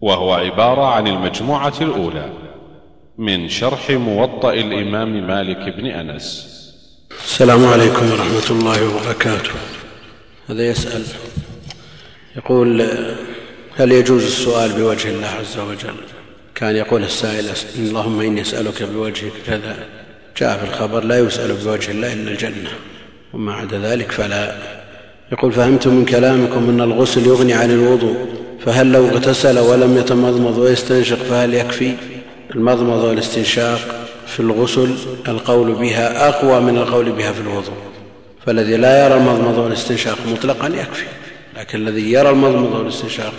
وهو عبارة عن المجموعة الأولى من شرح موطأ الإمام مالك بن أنس. السلام عليكم ورحمة الله وبركاته. هذا يسأل يقول هل يجوز السؤال بوجه الله عز وجل؟ كان يقول السائل اللهم إني أسألك بوجهك كذا. جاء في الخبر لا يسأل بوجه الله إلا الجنة وما عدا ذلك فلا. يقول فهمت من كلامكم أن الغسل يغني عن الوضوء. فهل لو اغتسل ولم يتمضمض ويستنشق فهل يكفي؟ المضمض والاستنشاق في الغسل القول بها أقوى من القول بها في الوضوء. فالذي لا يرى المضمض والاستنشاق مطلقا يكفي لكن الذي يرى المضمض والاستنشاق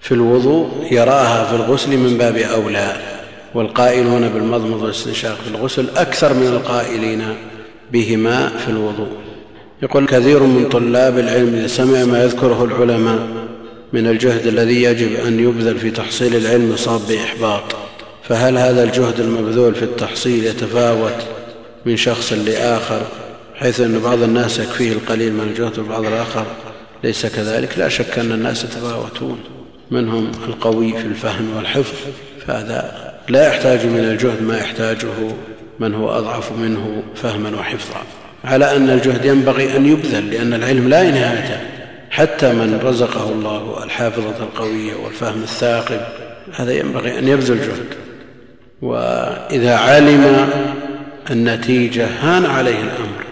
في الوضوء يراها في الغسل من باب أولى. والقائلون بالمضمض والاستنشاق في الغسل أكثر من القائلين بهما في الوضوء. يقول كثير من طلاب العلم إذا سمع ما يذكره العلماء من الجهد الذي يجب أن يبذل في تحصيل العلم يصاب بإحباط. فهل هذا الجهد المبذول في التحصيل يتفاوت من شخص لآخر حيث أن بعض الناس يكفيه القليل من الجهد والبعض الآخر ليس كذلك؟ لا شك أن الناس يتفاوتون. منهم القوي في الفهم والحفظ. فهذا لا يحتاج من الجهد ما يحتاجه من هو أضعف منه فهما وحفظا. على أن الجهد ينبغي أن يبذل لأن العلم لا نهايه حتى من رزقه الله الحافظة القوية والفهم الثاقب هذا ينبغي أن يبذل جهد. وإذا علم النتيجة هان عليه الأمر.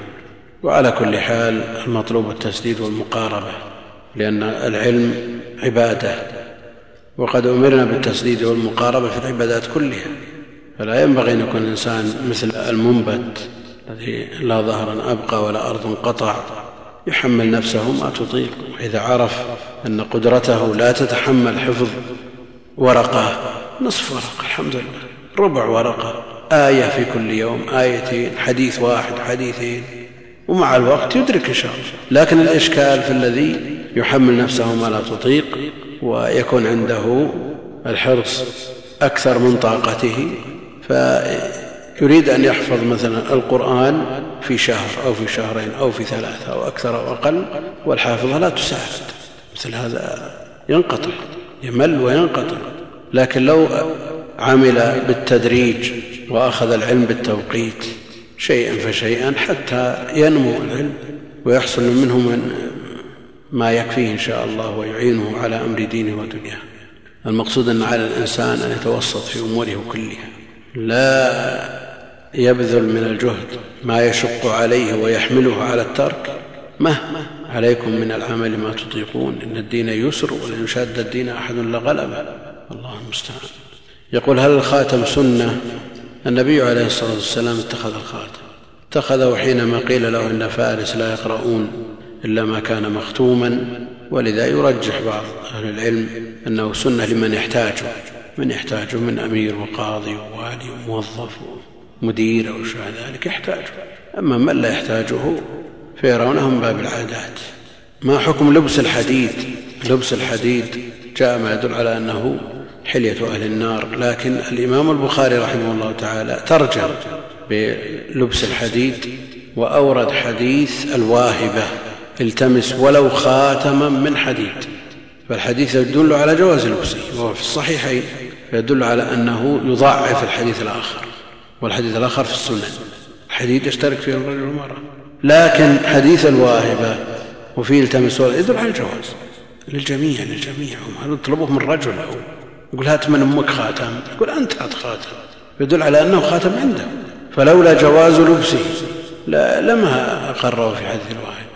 وعلى كل حال المطلوب التسديد والمقاربة لأن العلم عبادة. وقد أمرنا بالتسديد والمقاربة في العبادات كلها. فلا ينبغي أن يكون الإنسان مثل المنبت الذي لا ظهرا أبقى ولا أرض قطع يحمل نفسه ما تطيق. وإذا عرف أن قدرته لا تتحمل حفظ ورقة نصف ورقة الحمد لله. ربع ورقة آية في كل يوم آيتين حديث واحد حديثين. ومع الوقت يدرك إن شاء الله. لكن الإشكال في الذي يحمل نفسه ما لا تطيق ويكون عنده الحرص أكثر من طاقته فيريد أن يحفظ مثلا القرآن في شهر أو في شهرين أو في ثلاثة أو أكثر أو أقل والحافظة لا تساعد. مثل هذا ينقطع يمل وينقطع. لكن لو عمل بالتدريج وأخذ العلم بالتوقيت شيئا فشيئا حتى ينمو العلم ويحصل منه من ما يكفيه إن شاء الله ويعينه على أمر دينه ودنياه. المقصود أن على الإنسان أن يتوسط في أموره كلها. لا يبذل من الجهد ما يشق عليه ويحمله على الترك؟ مهما عليكم من العمل ما تطيقون؟ إن الدين يسر ولن يشاد الدين أحد لغلبه الله المستعان. يقول هل الخاتم سنة؟ النبي عليه الصلاة والسلام اتخذ الخاتم. اتخذه حينما قيل له إن فارس لا يقرؤون إلا ما كان مختوما ولذا يرجح بعض أهل العلم أنه سنة لمن يحتاجه من يحتاجه من أمير وقاضي ووالي وموظف. ومدير أو شابه ذلك يحتاجه أما من لا يحتاجه فيرونه من باب العادات. ما حكم لبس الحديد؟ لبس الحديد جاء ما يدل على أنه حلية أهل النار. لكن الإمام البخاري رحمه الله تعالى ترجم بلبس الحديد وأورد حديث الواهبة التمس ولو خاتما من حديد. فالحديث يدل على جواز لبسه وهو في الصحيحين يدل على أنه يضعف الحديث الآخر. والحديث الآخر في السنن الحديد يشترك فيه الرجل والمرأة. لكن حديث الواهبة وفيه التمس يدل على الجواز. للجميع للجميع. هم يطلبوه من رجل أو؟ يقول هات من أمك خاتم. يقول أنت هات خاتم. يدل على أنه خاتم عنده. فلولا جواز لبسه لا لما أقره في حديث الواهب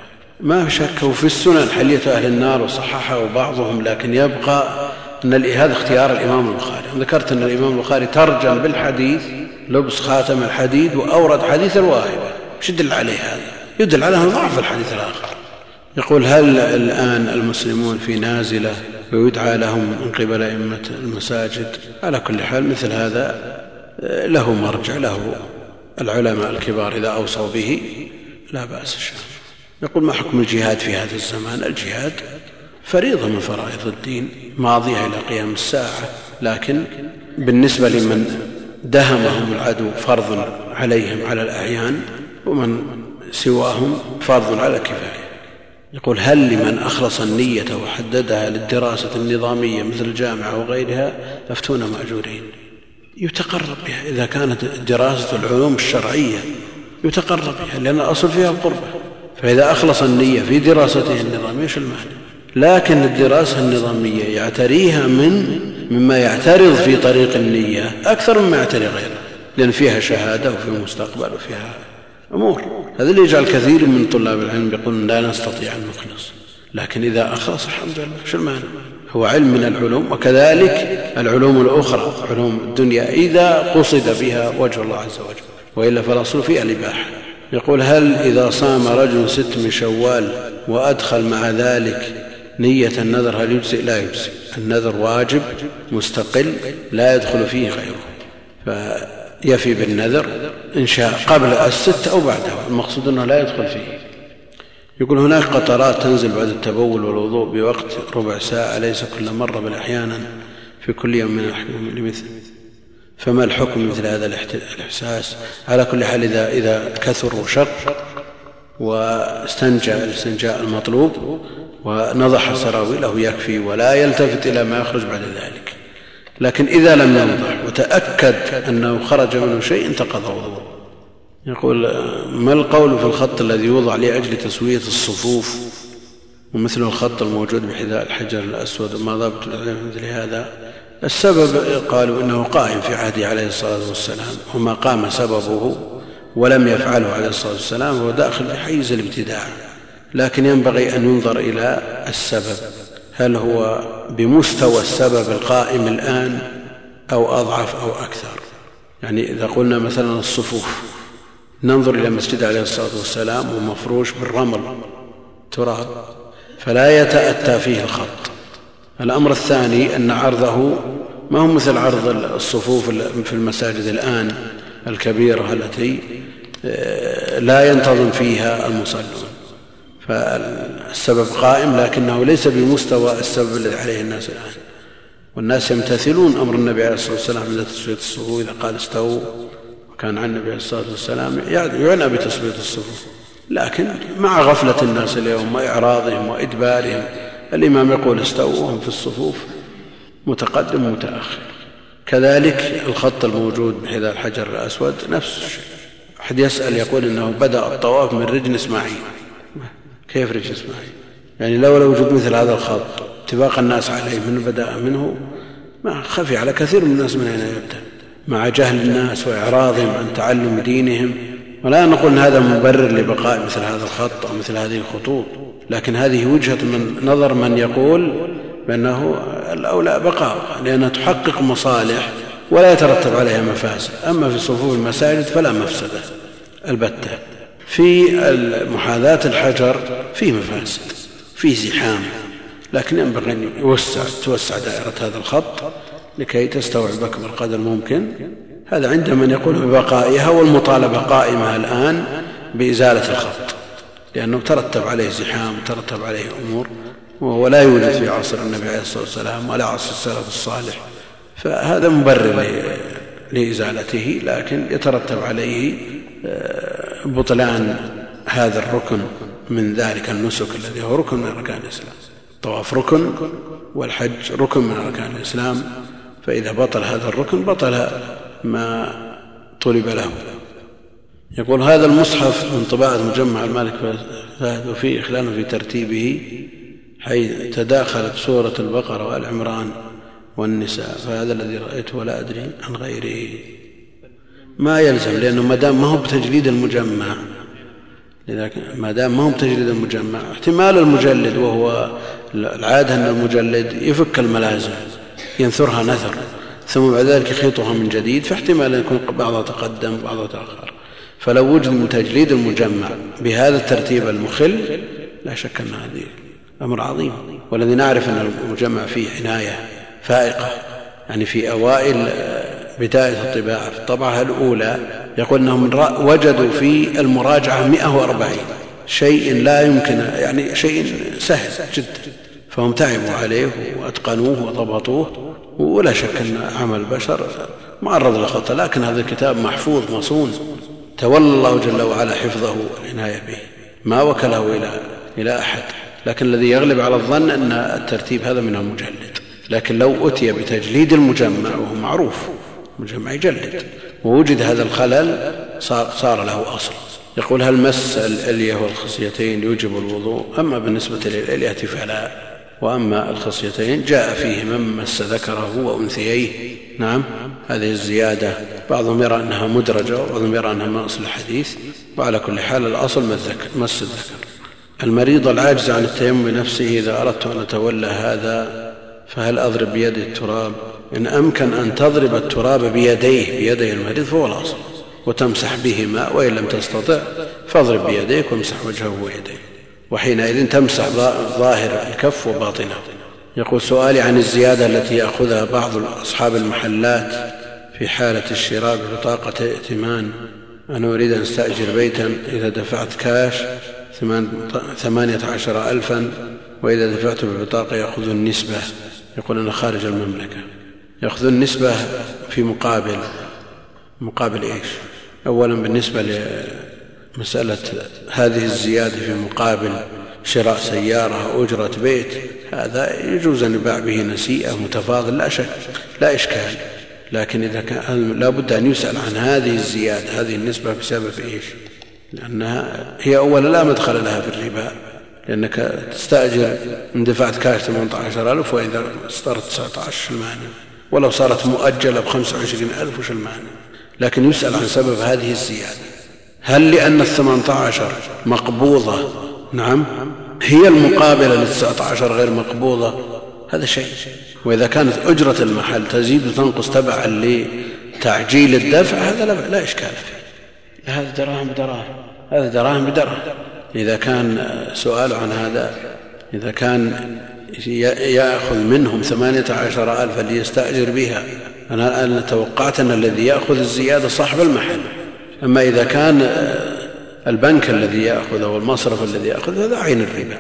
ما شك وفي السنن حلية أهل النار وصححه بعضهم لكن يبقى أن هذا اختيار الإمام البخاري. ذكرت أن الإمام البخاري ترجم بالحديث لبس خاتم الحديد وأورد حديث الواهبة إيش يدل عليه هذا؟ يدل على ضعف الحديث الآخر. يقول هل الآن المسلمون في نازلة ويدعى لهم من قبل أئمة المساجد؟ على كل حال مثل هذا له مرجع له العلماء الكبار إذا أوصوا به لا بأس شاء يقول ما حكم الجهاد في هذا الزمان؟ الجهاد فريضة من فرائض الدين ماضية إلى قيام الساعة لكن بالنسبة لمن دهمهم العدو فرض عليهم على الأعيان ومن سواهم فرض على الكفاية يقول هل لمن أخلص النية وحددها للدراسة النظامية مثل الجامعة وغيرها أفتون مأجورين؟ يتقرب بها. إذا كانت دراسة العلوم الشرعية يتقرب بها لأن الأصل فيها القربة. فإذا أخلص النية في دراسته النظامية إيش المانع؟ لكن الدراسة النظامية يعتريها من مما يعترض في طريق النية أكثر مما يعتري غيره لأن فيها شهادة وفي مستقبل وفيها أمور. هذا اللي يجعل كثير من طلاب العلم يقولون لا نستطيع أن نخلص لكن إذا أخلص الحمد لله شو المانع؟ هو علم من العلوم وكذلك العلوم الأخرى علوم الدنيا إذا قصد بها وجه الله عز وجل وإلا فالأصل فيها الإباحة يقول هل إذا صام رجل ست من شوال وأدخل مع ذلك نية النذر هل يجزئ؟ لا يجزئ. النذر واجب مستقل لا يدخل فيه غيره. فيفي بالنذر إن شاء قبل الست أو بعدها. المقصود أنه لا يدخل فيه. يقول هناك قطرات تنزل بعد التبول والوضوء بوقت ربع ساعة ليس كل مرة بل أحيانا في كل يوم من لمثل؟ فما الحكم مثل هذا الإحساس؟ على كل حال إذا, إذا كثر وشق واستنجى الاستنجاء المطلوب ونضح سراويله يكفي ولا يلتفت إلى ما يخرج بعد ذلك. لكن إذا لم ينضح وتأكد أنه خرج منه شيء انتقض وضوءه. يقول ما القول في الخط الذي يوضع لأجل تسوية الصفوف؟ ومثل الخط الموجود بحذاء الحجر الأسود ما ضبط مثل هذا؟ السبب قالوا إنه قائم في عهده عليه الصلاة والسلام وما قام سببه ولم يفعله عليه الصلاة والسلام هو داخل في حيز الابتداع. لكن ينبغي أن ينظر إلى السبب. هل هو بمستوى السبب القائم الآن أو أضعف أو أكثر؟ يعني إذا قلنا مثلا الصفوف ننظر إلى المسجد عليه الصلاة والسلام ومفروش بالرمل تراب فلا يتأتى فيه الخط. الأمر الثاني أن عرضه ما هو مثل عرض الصفوف في المساجد الآن الكبيرة التي آه، لا ينتظم فيها المصلون. فالسبب قائم لكنه ليس بمستوى السبب الذي عليه الناس الآن. والناس يمتثلون أمر النبي عليه الصلاة والسلام عند تسوية الصفوف إذا قال استووا وكان عن النبي عليه الصلاة والسلام يعنى بتسوية الصفوف. لكن مع غفلة الناس اليوم وإعراضهم وإدبارهم الإمام يقول استووا وهم في الصفوف متقدم ومتأخر كذلك الخط الموجود بحذاء الحجر الأسود نفس الشيء. أحد يسأل يقول إنه بدأ الطواف من رجل إسماعيل. كيف رجل إسماعيل؟ يعني لولا وجود مثل هذا الخط اتفاق الناس عليه من بدأ منه ما خفي على كثير من الناس من أين يبدأ. مع جهل الناس وإعراضهم عن تعلم دينهم. ولا نقول إن هذا مبرر لبقاء مثل هذا الخط أو مثل هذه الخطوط. لكن هذه وجهة من نظر من يقول بأنه الأولى بقاء لأنها تحقق مصالح ولا يترتب عليها مفاسد. أما في صفوف المساجد فلا مفسدة البتة. في محاذاه الحجر فيه مفاسد فيه زحام لكن ينبغي أن يوسع توسع دائرة هذا الخط لكي تستوعب اكبر قدر ممكن هذا عند من يقول ببقائها والمطالبة قائمة الآن بإزالة الخط لأنه ترتب عليه زحام ترتب عليه أمور وهو لا يوجد في عصر النبي عليه الصلاة والسلام ولا عصر السلف الصالح. فهذا مبرر لإزالته لكن يترتب عليه آه، بطلان هذا الركن من ذلك النسك الذي هو ركن من أركان الإسلام. الطواف ركن والحج ركن من أركان الإسلام. فإذا بطل هذا الركن بطل ما طلب له. يقول هذا المصحف من طباعة مجمع المالك فهد وفيه إخلال في ترتيبه حيث تداخلت سورة البقرة والعمران والنساء. فهذا الذي رأيته ولا أدري عن غيره. ما يلزم لأنه ما دام ما هو بتجريد المجمع. لذلك ما دام ما هو بتجريد المجمع احتمال المجلد وهو العادة أن المجلد يفك الملازم ينثرها نثر ثم بعد ذلك يخيطها من جديد فاحتمال أن يكون بعضها تقدم بعضها تأخر. فلو وجد من تجليد المجمع بهذا الترتيب المخل لا شك أن هذه أمر عظيم. والذي نعرف أن المجمع فيه عناية فائقة يعني في أوائل بداية الطباعة في الطبعة الأولى يقول أنهم وجدوا في المراجعة 140 شيء لا يمكن يعني شيء سهل جدا. فهم تعبوا عليه وأتقنوه وضبطوه ولا شك إن عمل البشر معرض للخطا لكن هذا الكتاب محفوظ مصون. تولى الله جل وعلا حفظه والعناية به. ما وكله إلى إلى أحد. لكن الذي يغلب على الظن إن الترتيب هذا من المجلد لكن لو أتي بتجليد المجمع وهو معروف المجمع يجلد. ووجد هذا الخلل صار, صار له أصل. يقول هل مس الألية والخصيتين يوجب الوضوء؟ أما بالنسبة للألية فلا. وأما الخصيتين جاء فيه من مس ذكره وأنثييه. نعم هذه الزيادة. بعضهم يرى أنها مدرجة وبعضهم يرى أنها من أصل الحديث. وعلى كل حال الأصل مس الذكر. المريض العاجز عن التيمم بنفسه إذا أردت أن أتولى هذا فهل أضرب بيدي التراب؟ إن أمكن أن تضرب التراب بيديه بيدي المريض فهو الأصل وتمسح بهما وإن لم تستطع فاضرب بيديك وامسح وجهه ويديه وحينئذ تمسح ظاهر الكف وباطنه. يقول سؤالي عن الزيادة التي يأخذها بعض أصحاب المحلات في حالة الشراء ببطاقة ائتمان. أنا أريد أن أستأجر بيتا إذا دفعت كاش ثمانية عشر ألفا وإذا دفعت بالبطاقة يأخذ النسبة. يقول أنا خارج المملكة. يأخذ النسبة في مقابل مقابل إيش؟ أولا بالنسبة لمسألة هذه الزيادة في مقابل شراء سيارة أو أجرة بيت هذا يجوز أن يباع به نسيئة متفاضل لا شك لا إشكال. لكن إذا كان لا بد أن يسأل عن هذه الزيادة هذه النسبة بسبب إيش؟ لأنها هي أولا لا مدخل لها في الربا لأنك تستأجر ان دفعت كاش 18000 وإذا صارت 19 المانع ولو صارت مؤجلة ب 25000 وش المانع لكن يسأل عن سبب هذه الزيادة. هل لأن الثمانية عشر مقبوضة؟ نعم. هي المقابلة للتسعة عشر غير مقبوضة؟ هذا شيء. وإذا كانت أجرة المحل تزيد وتنقص تبعا لتعجيل الدفع هذا لا, إشكال فيه. هذا دراهم بدراهم. هذا دراهم بدرهم إذا كان سؤال عن هذا إذا كان يأخذ منهم ثمانية عشر ألفا ليستأجر بها. أنا توقعت أن الذي يأخذ الزيادة صاحب المحل. أما إذا كان البنك الذي يأخذ أو المصرف الذي يأخذ هذا عين الربا.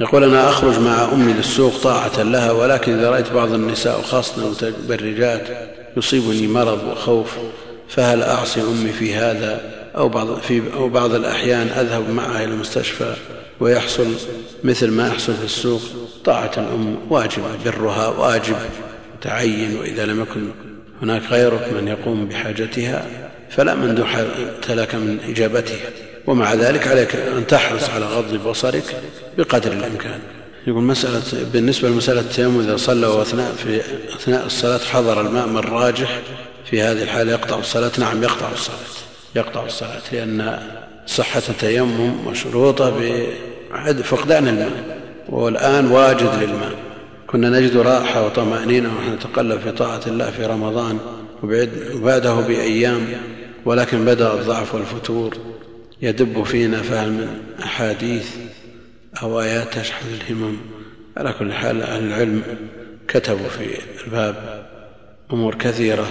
يقول أنا أخرج مع أمي للسوق طاعة لها ولكن إذا رأيت بعض النساء وخاصة المتبرجات يصيبني مرض وخوف فهل أعصي أمي في هذا؟ أو بعض, في أو بعض الأحيان أذهب معها إلى المستشفى؟ ويحصل مثل ما يحصل في السوق طاعة الأم واجب برها واجب تعين وإذا لم يكن هناك غيرك من يقوم بحاجتها فلا مندوح لك من إجابتها. ومع ذلك عليك أن تحرص على غض بصرك بقدر الإمكان. يقول مسألة بالنسبة لمسألة التيمم إذا صلى وأثناء في أثناء الصلاة حضر الماء من راجح في هذه الحالة يقطع الصلاة. نعم يقطع الصلاة يقطع الصلاة لأن صحة التيمم مشروطة بفقدان الماء. والآن واجد للماء. كنا نجد راحة وطمأنينة ونحن نتقلب في طاعة الله في رمضان وبعده بأيام. ولكن بدأ الضعف والفتور يدب فينا فهل من أحاديث أو آيات تشحذ الهمم. على كل حال أهل العلم كتبوا في الباب أمور كثيرة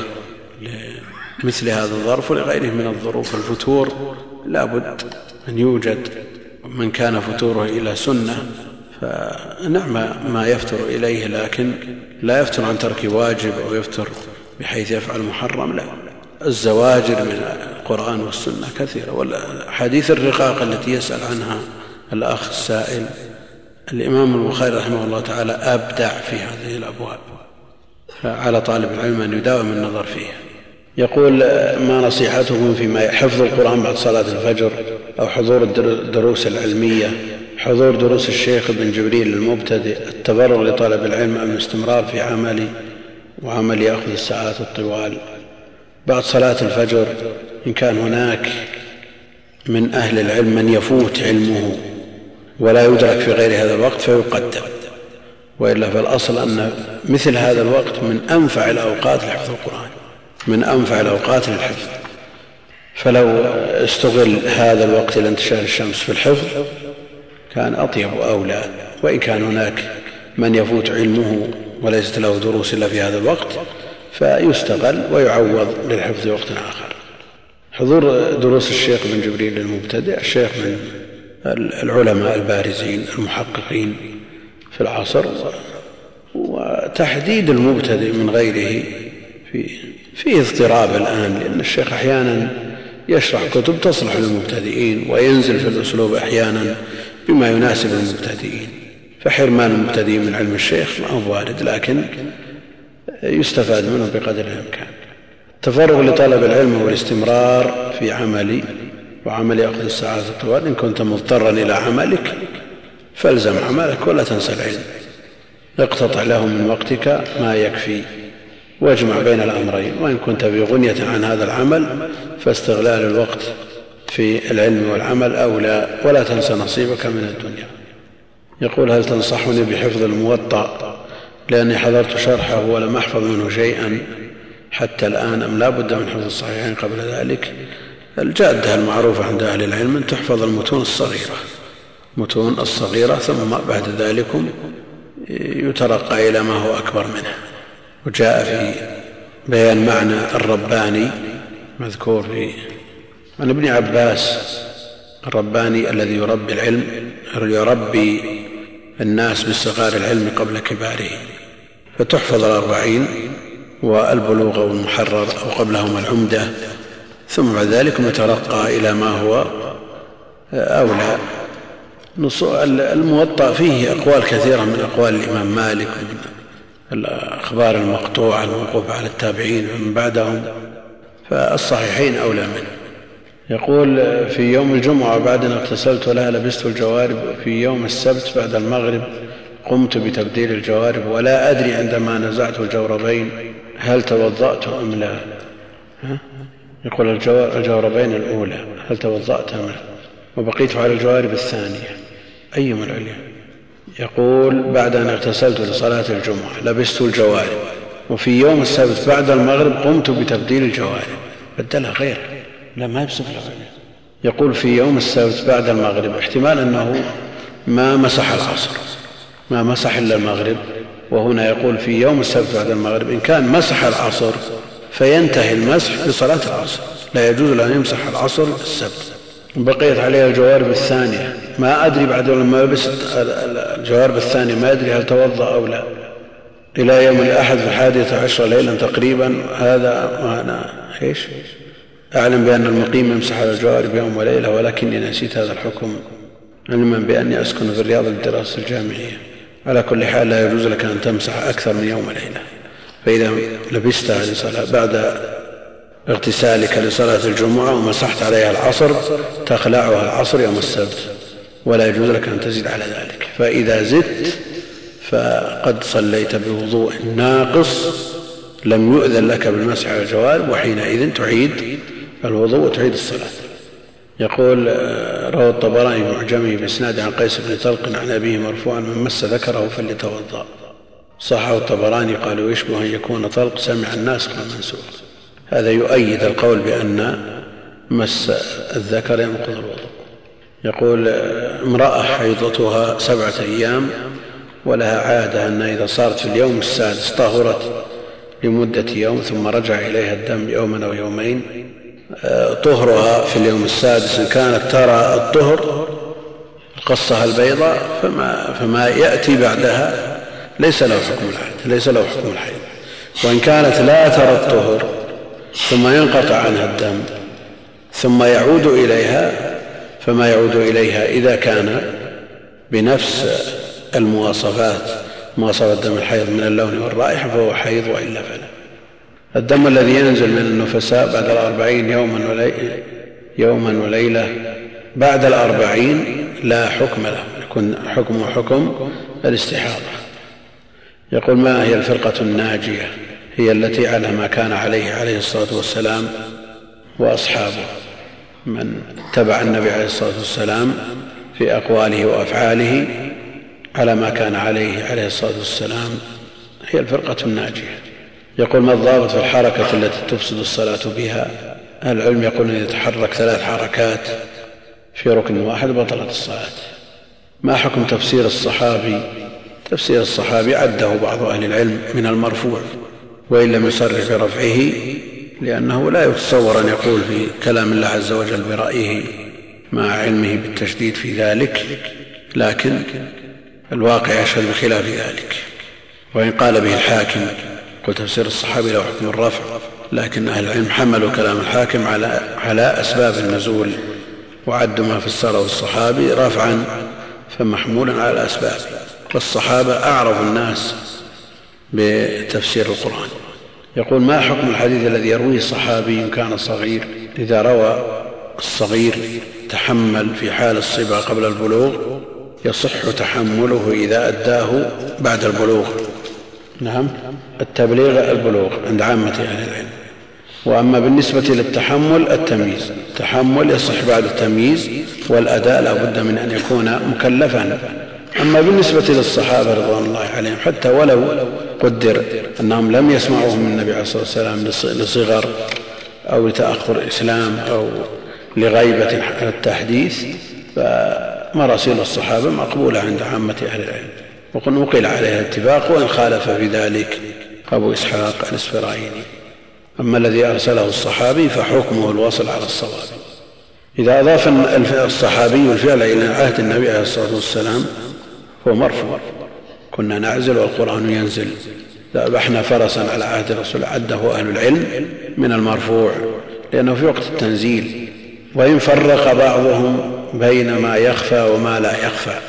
لمثل هذا الظرف ولغيره من الظروف الفتور لا بد أن يوجد من كان فتوره إلى سنة فنعم ما يفتر إليه لكن لا يفتر عن ترك واجب أو يفتر بحيث يفعل محرم لا. الزواجر من القرآن والسنة كثيرة. والحديث الرقاق التي يسأل عنها الأخ السائل الإمام البخاري رحمه الله تعالى أبدع في هذه الأبواب فعلى طالب العلم أن يداوم النظر فيها. يقول ما نصيحتكم فيما حفظ القرآن بعد صلاة الفجر أو حضور الدروس العلمية حضور دروس الشيخ ابن جبريل المبتدئ التبرع لطلب العلم أم الاستمرار في عملي وعمل يأخذ الساعات الطوال. بعد صلاة الفجر إن كان هناك من أهل العلم من يفوت علمه ولا يدرك في غير هذا الوقت فيقدم. وإلا فالأصل أن مثل هذا الوقت من أنفع الأوقات لحفظ القرآن. من أنفع الأوقات للحفظ. فلو استغل هذا الوقت إلى انتشار الشمس في الحفظ كان أطيب وأولى. وإن كان هناك من يفوت علمه وليست له دروس إلا في هذا الوقت فيستغل ويعوض للحفظ وقت آخر. حضور دروس الشيخ بن جبريل للمبتدئ الشيخ من العلماء البارزين المحققين في العصر وتحديد المبتدئ من غيره في فيه اضطراب الآن لأن الشيخ أحيانا يشرح كتب تصلح للمبتدئين وينزل في الأسلوب أحيانا بما يناسب المبتدئين. فحرمان المبتدئين من علم الشيخ ما هو وارد لكن يستفاد منه بقدر الإمكان. التفرغ لطلب العلم والاستمرار في عملي وعمل يأخذ الساعات الطوال إن كنت مضطرا إلى عملك فالزم عملك ولا تنسى العلم. اقتطع له من وقتك ما يكفي. واجمع بين الأمرين وإن كنت في غنية عن هذا العمل فاستغلال الوقت في العلم والعمل أولى ولا تنسى نصيبك من الدنيا. يقول هل تنصحني بحفظ الموطأ؟ لأني حضرت شرحه ولم أحفظ منه شيئا. حتى الآن أم لا بد من حفظ الصحيحين قبل ذلك؟ الجادة المعروفة عند أهل العلم أن تحفظ المتون الصغيرة. متون الصغيرة ثم بعد ذلك يترقى إلى ما هو أكبر منه وجاء في بيان معنى الرباني مذكور في عن ابن عباس الرباني الذي يربي العلم يربي الناس باستغار العلم قبل كباره فتحفظ الأربعين والبلوغ والمحرر أو قبلهما العمدة ثم بعد ذلك يترقى إلى ما هو أولى. الموطأ فيه أقوال كثيرة من أقوال الإمام مالك ومن الأخبار المقطوعة الموقوفة على التابعين ومن بعدهم فالصحيحين أولى منه. يقول في يوم الجمعة بعد أن اغتسلت ولها لبست الجوارب في يوم السبت بعد المغرب قمت بتبديل الجوارب ولا أدري عندما نزعت الجوربين هل توضأت أم لا. يقول الجوربين الأولى هل توضأت أم لا؟ وبقيت على الجوارب الثانية. أيما العليا يقول بعد أن اغتسلت لصلاة الجمعة لبست الجوارب وفي يوم السبت بعد المغرب قمت بتبديل الجوارب. بدلها غير لا ما يبصف يقول في يوم السبت بعد المغرب احتمال أنه ما مسح العصر. ما مسح إلا المغرب. وهنا يقول في يوم السبت بعد المغرب إن كان مسح العصر فينتهي المسح بصلاة العصر. لا يجوز له ان يمسح العصر السبت. بقيت عليها الجوارب الثانية. ما أدري بعد لما لبست الجوارب الثانية ما أدري هل توضأ أو لا. إلى يوم الأحد في الحادية عشر ليلا تقريبا هذا أنا إيش؟ أعلم بأن المقيم يمسح على الجوارب يوم وليلة ولكني نسيت هذا الحكم علما بأني أسكن في الرياض للدراسة الجامعية. على كل حال لا يجوز لك أن تمسح أكثر من يوم وليلة. فإذا لبستها لصلاة بعد اغتسالك لصلاة الجمعة ومسحت عليها العصر تخلعها العصر يوم السبت. ولا يجوز لك أن تزيد على ذلك. فإذا زدت فقد صليت بوضوء ناقص لم يؤذن لك بالمسح على الجوارب وحينئذ تعيد الوضوء وتعيد الصلاة. يقول روى الطبراني معجمه بإسناد عن قيس بن طلق عن أبيه مرفوعا من مس ذكره فليتوضأ. صحه الطبراني قالوا يشبه أن يكون طلق سمع الناس والمنسوخ هذا يؤيد القول بأن مس الذكر ينقض الوضوء. يقول امرأة حيضتها سبعة أيام ولها عادة أن إذا صارت في اليوم السادس طهرت لمدة يوم ثم رجع إليها الدم يوما أو يومين. طهرها في اليوم السادس إن كانت ترى الطهر القصة البيضاء فما, فما يأتي بعدها. ليس له حكم الحيض ليس له حكم الحيض. وإن كانت لا ترى الطهر ثم ينقطع عنها الدم ثم يعود إليها فما يعود إليها إذا كان بنفس المواصفات مواصفة دم الحيض من اللون والرائحة فهو حيض وإلا فلا. الدم الذي ينزل من النفساء بعد الأربعين يوما وليلة, يوما وليلة بعد الأربعين لا حكم له يكون حكمه حكم الاستحاضة. يقول ما هي الفرقة الناجية؟ هي التي على ما كان عليه عليه الصلاة والسلام وأصحابه. من اتبع النبي عليه الصلاة والسلام في أقواله وأفعاله على ما كان عليه عليه الصلاة والسلام هي الفرقة الناجية. يقول ما الضابط في الحركة التي تفسد الصلاة بها؟ أهل العلم يقول إن يتحرك ثلاث حركات في ركن واحد بطلت الصلاة. ما حكم تفسير الصحابي؟ تفسير الصحابي عده بعض أهل العلم من المرفوع وإن لم يصرح برفعه لأنه لا يتصور أن يقول في كلام الله عز وجل برأيه مع علمه بالتشديد في ذلك لكن الواقع يشهد بخلاف ذلك. وإن قال به الحاكم قل تفسير الصحابي له حكم الرفع لكن أهل العلم حملوا كلام الحاكم على, على أسباب النزول وعدوا ما فسره الصحابي رفعا فمحمولا على الأسباب. والصحابة أعرف الناس بتفسير القرآن. يقول ما حكم الحديث الذي يرويه صحابي كان صغير؟ إذا روى الصغير تحمل في حال الصبا قبل البلوغ يصح تحمله إذا أداه بعد البلوغ. نعم التبليغ البلوغ عند عامة أهل العلم. وأما بالنسبة للتحمل التمييز. التحمل يصح بعد التمييز والأداء لا بد من أن يكون مكلفا. أما بالنسبة للصحابة رضوان الله عليهم حتى ولو قدر أنهم لم يسمعوه من النبي عليه الصلاة والسلام لصغر أو لتأخر الإسلام أو لغيبة التحديث فمراسيل الصحابة مقبولة عند عامة أهل العلم وقد نقل عليها الاتفاق وإن خالف في ذلك أبو إسحاق الاسفرايني أما الذي أرسله الصحابي فحكمه الوصل على الصواب. إذا أضاف الصحابي الفعل إلى عهد النبي عليه الصلاة والسلام هو مرفوع. كنا نعزل والقرآن ينزل. ذبحنا فرسا على عهد الرسول عده أهل العلم من المرفوع لأنه في وقت التنزيل. وإن فرق بعضهم بين ما يخفى وما لا يخفى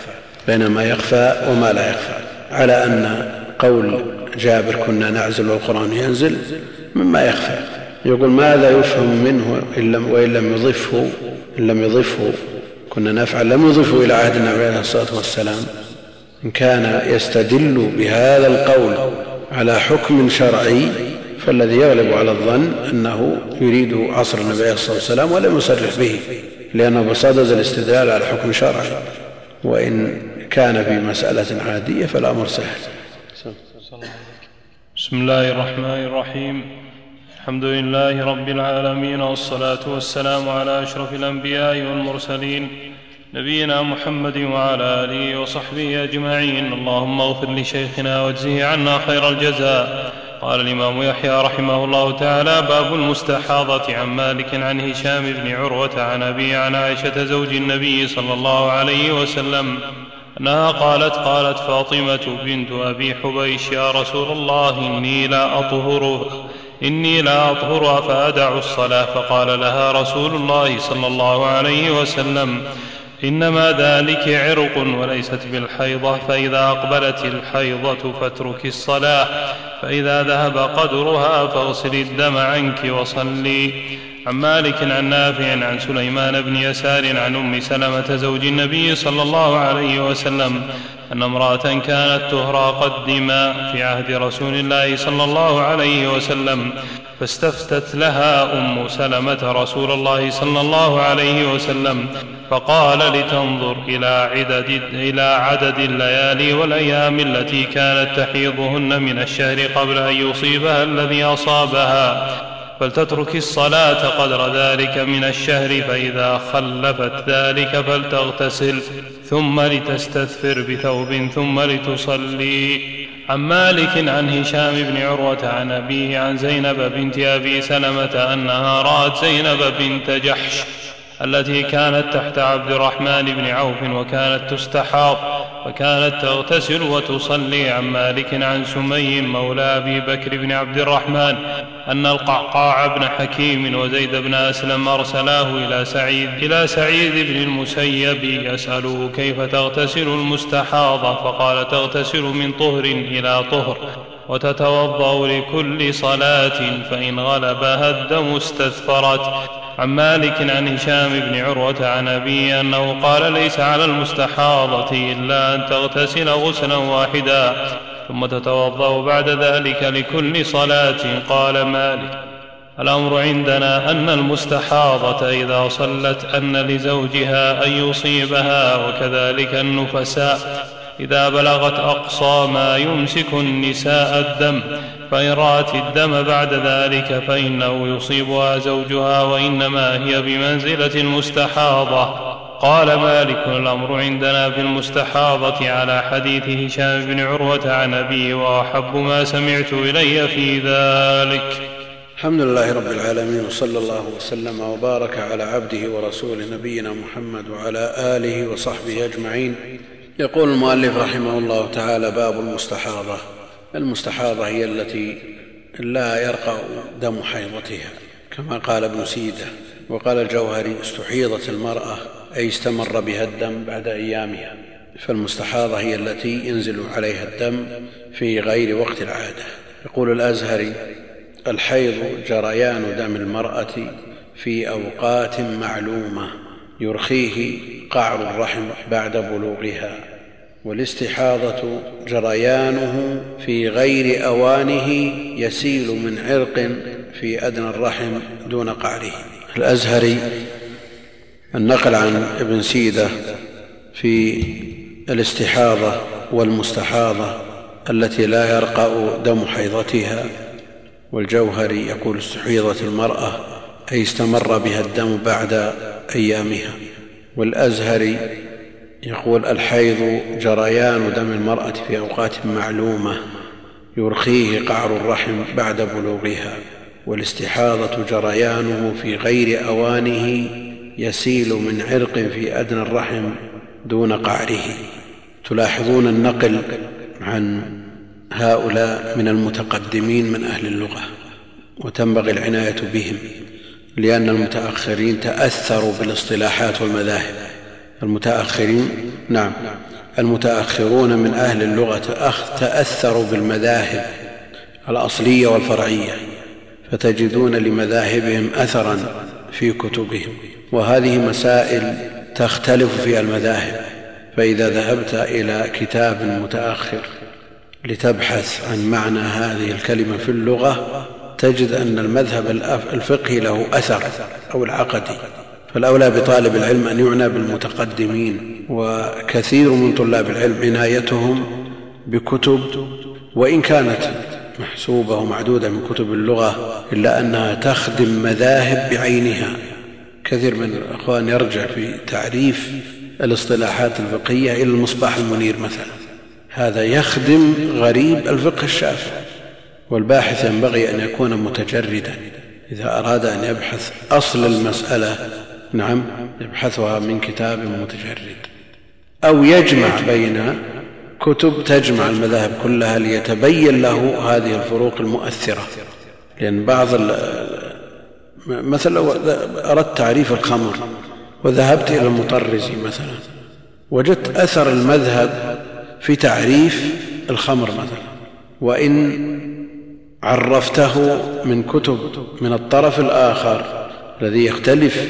بين ما يخفى وما لا يخفى. على أن قول جابر كنا نعزل والقرآن ينزل مما يخفى. يقول ماذا يفهم منه وإن لم يضفه؟ إن لم يضفه. كنا نفعل لم يضفه إلى عهد النبي عليه الصلاة والسلام. إن كان يستدل بهذا القول على حكم شرعي فالذي يغلب على الظن أنه يريد عصر النبي عليه الصلاة والسلام ولم يصرح به لأنه بصدد الاستدلال على حكم شرعي. وإن كان في مسألة عادية فالأمر سهل بسم الله الرحمن الرحيم. الحمد لله رب العالمين والصلاة والسلام على أشرف الأنبياء والمرسلين نبينا محمد وعلى آله وصحبه أجمعين. اللهم اغفر لشيخنا واجزه عنا خير الجزاء. قال الإمام يحيى رحمه الله تعالى باب المستحاضة عن مالك عن هشام بن عروة عن أبي عن عائشة زوج النبي صلى الله عليه وسلم أنها قالت قالت فاطمة بنت أبي حبيش يا رسول الله إني لا أطهر إني لا أطهر فأدع الصلاة؟ فقال لها رسول الله صلى الله عليه وسلم إنما ذلك عرق وليست بالحيضة فإذا أقبلت الحيضة فاترك الصلاة فإذا ذهب قدرها فاغسلي الدم عنك وصلي. عن مالك عن نافع عن سليمان بن يسار عن أم سلمة زوج النبي صلى الله عليه وسلم أن امرأة كانت تهرى قدما في عهد رسول الله صلى الله عليه وسلم فاستفتت لها أم سلمة رسول الله صلى الله عليه وسلم فقال لتنظر إلى عدد إلى عدد الليالي والأيام التي كانت تحيضهن من الشهر قبل أن يصيبها الذي أصابها. فلتترك الصلاة قدر ذلك من الشهر فإذا خلفت ذلك فلتغتسل ثم لتستثفر بثوب ثم لتصلي. عن مالك عن هشام بن عروة عن أبيه عن زينب بنت أبي سلمة أنها رأت زينب بنت جحش. التي كانت تحت عبد الرحمن بن عوف وكانت تستحاض فكانت تغتسل وتصلي عن مالك عن سمي مولى أبي بكر بن عبد الرحمن أن القعقاع بن حكيم وزيد بن أسلم أرسلاه إلى سعيد إلى سعيد بن المسيب يساله كيف تغتسل المستحاضه فقال تغتسل من طهر إلى طهر وتتوضأ لكل صلاة فإن غلبها الدم استثفرت عن مالك عن هشام بن عروة عن أبيه أنه قال ليس على المستحاضة إلا أن تغتسل غسلا واحدا ثم تتوضأ بعد ذلك لكل صلاة. قال مالك الأمر عندنا أن المستحاضة إذا صلت أن لزوجها أن يصيبها وكذلك النفساء. إذا بلغت أقصى ما يمسك النساء الدم فإن رأت الدم بعد ذلك فإنه يصيبها زوجها وإنما هي بمنزلة المستحاضة قال مالك الأمر عندنا في المستحاضة على حديث هشام بن عروة عن أبيه وأحب ما سمعت إلي في ذلك. الحمد لله رب العالمين وصلى الله وسلم وبارك على عبده ورسوله نبينا محمد وعلى آله وصحبه أجمعين. يقول المؤلف رحمه الله تعالى باب المستحاضة. المستحاضة هي التي لا يرقى دم حيضتها كما قال ابن سيدة وقال الجوهري استحيضت المرأة أي استمر بها الدم بعد أيامها. فالمستحاضة هي التي ينزل عليها الدم في غير وقت العادة. يقول الأزهري الحيض جريان دم المرأة في أوقات معلومة يرخيه قعر الرحم بعد بلوغها. والاستحاضة جريانه في غير أوانه يسيل من عرق في أدنى الرحم دون قعره. الأزهري النقل عن ابن سيدة في الاستحاضة والمستحاضة التي لا يرقأ دم حيضتها والجوهري يقول استحيضت المرأة أي استمر بها الدم بعد أيامها والأزهري يقول الحيض جريان دم المرأة في أوقات معلومة يرخيه قعر الرحم بعد بلوغها والاستحاضة جريانه في غير أوانه يسيل من عرق في أدنى الرحم دون قعره. تلاحظون النقل عن هؤلاء من المتقدمين من أهل اللغة وتنبغي العناية بهم لأن المتأخرين تأثروا بالاصطلاحات والمذاهب. المتأخرين نعم. المتأخرون من أهل اللغة تأثروا بالمذاهب الأصلية والفرعية فتجدون لمذاهبهم أثرا في كتبهم. وهذه مسائل تختلف فيها المذاهب. فإذا ذهبت إلى كتاب متأخر لتبحث عن معنى هذه الكلمة في اللغة تجد أن المذهب الفقهي له أثر أو العقدي. فالأولى بطالب العلم أن يعنى بالمتقدمين وكثير من طلاب العلم عنايتهم بكتب وإن كانت محسوبة ومعدودة من كتب اللغة إلا أنها تخدم مذاهب بعينها. كثير من الأخوان يرجع في تعريف الاصطلاحات الفقهية إلى المصباح المنير مثلا. هذا يخدم غريب الفقه الشافعي والباحث ينبغي أن يكون متجردا إذا أراد أن يبحث أصل المسألة نعم يبحثها من كتاب متجرد. أو يجمع بين كتب تجمع المذاهب كلها ليتبين له هذه الفروق المؤثرة. لأن بعض مثلا لو أردت تعريف الخمر وذهبت إلى المطرزي مثلا وجدت أثر المذهب في تعريف الخمر مثلا وإن عرفته من كتب من الطرف الآخر الذي يختلف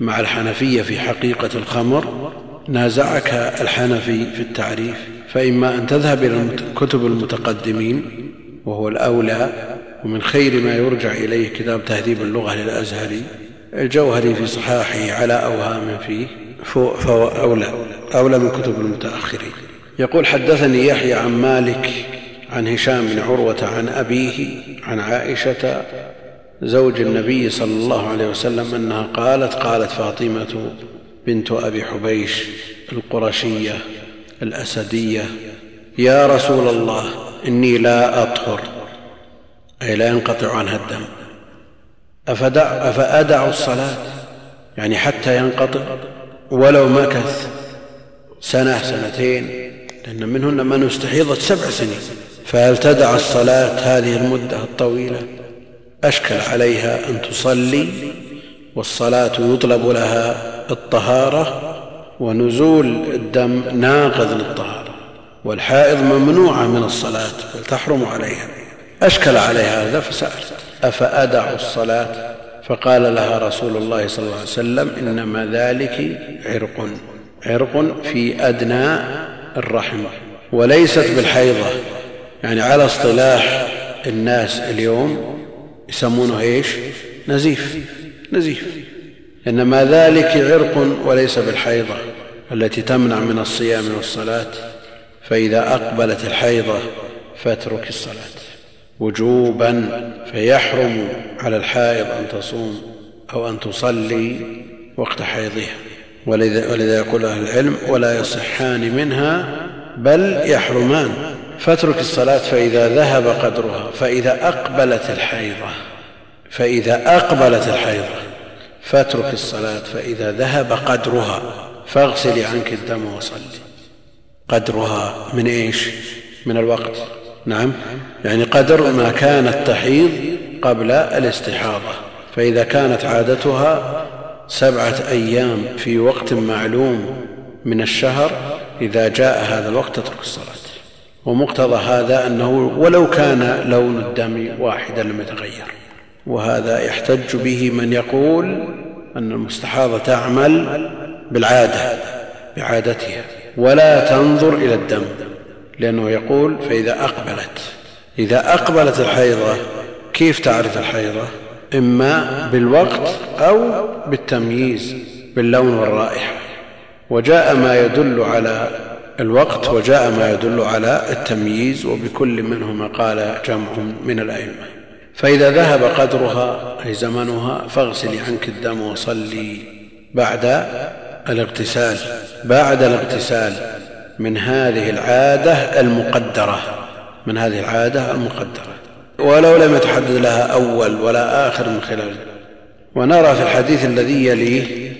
مع الحنفية في حقيقة الخمر نازعك الحنفي في التعريف فإما أن تذهب إلى كتب المتقدمين وهو الأولى ومن خير ما يرجع إليه كتاب تهذيب اللغة للأزهري الجوهري في صحاحه على أوهام فيه فهو أولى, أولى من كتب المتأخرين. يقول حدثني يحيى عن مالك عن هشام بن عروة عن أبيه عن عائشة زوج النبي صلى الله عليه وسلم أنها قالت قالت فاطمة بنت أبي حبيش القرشية الأسدية يا رسول الله إني لا أطهر. أي لا ينقطع عنها الدم. أفدع أفأدع الصلاة؟ يعني حتى ينقطع؟ ولو مكث سنة سنتين لأن منهن من استحيضت سبع سنين فهل تدع الصلاة هذه المدة الطويلة؟ أشكل عليها أن تصلي والصلاة يطلب لها الطهارة ونزول الدم ناقض للطهارة والحائض ممنوعة من الصلاة بل تحرم عليها. أشكل عليها هذا فسألت أفأدع الصلاة؟ فقال لها رسول الله صلى الله عليه وسلم إنما ذلك عرق عرق في أدنى الرحم وليست بالحيضة. يعني على اصطلاح الناس اليوم يسمونه إيش؟ نزيف. نزيف. إنما ذلك عرق وليس بالحيضة التي تمنع من الصيام والصلاة. فإذا أقبلت الحيضة فاترك الصلاة. وجوبا فيحرم على الحائض أن تصوم أو أن تصلي وقت حيضها. ولذا يقول أهل العلم ولا يصحان منها بل يحرمان. فاترك الصلاة فإذا ذهب قدرها فإذا أقبلت الحيضة فإذا أقبلت الحيضة فاترك الصلاة فإذا ذهب قدرها. فاغسلي عنك الدم وصلي. قدرها من إيش؟ من الوقت. نعم. يعني قدر ما كانت تحيض قبل الاستحاضة. فإذا كانت عادتها سبعة أيام في وقت معلوم من الشهر إذا جاء هذا الوقت تترك الصلاة. ومقتضى هذا أنه ولو كان لون الدم واحدا لم يتغير. وهذا يحتج به من يقول أن المستحاضة تعمل بالعادة بعادتها ولا تنظر إلى الدم لأنه يقول فإذا أقبلت إذا أقبلت الحيضة كيف تعرف الحيضة؟ إما بالوقت أو بالتمييز باللون والرائحة. وجاء ما يدل على الوقت وجاء ما يدل على التمييز وبكل منهما قال جمع من الأئمة. فإذا ذهب قدرها أي زمنها فاغسلي عنك الدم وصلي. بعد الاغتسال بعد الاغتسال من هذه العادة المقدرة. من هذه العادة المقدرة. ولو لم يتحدد لها أول ولا آخر من خلال. ونرى في الحديث الذي يليه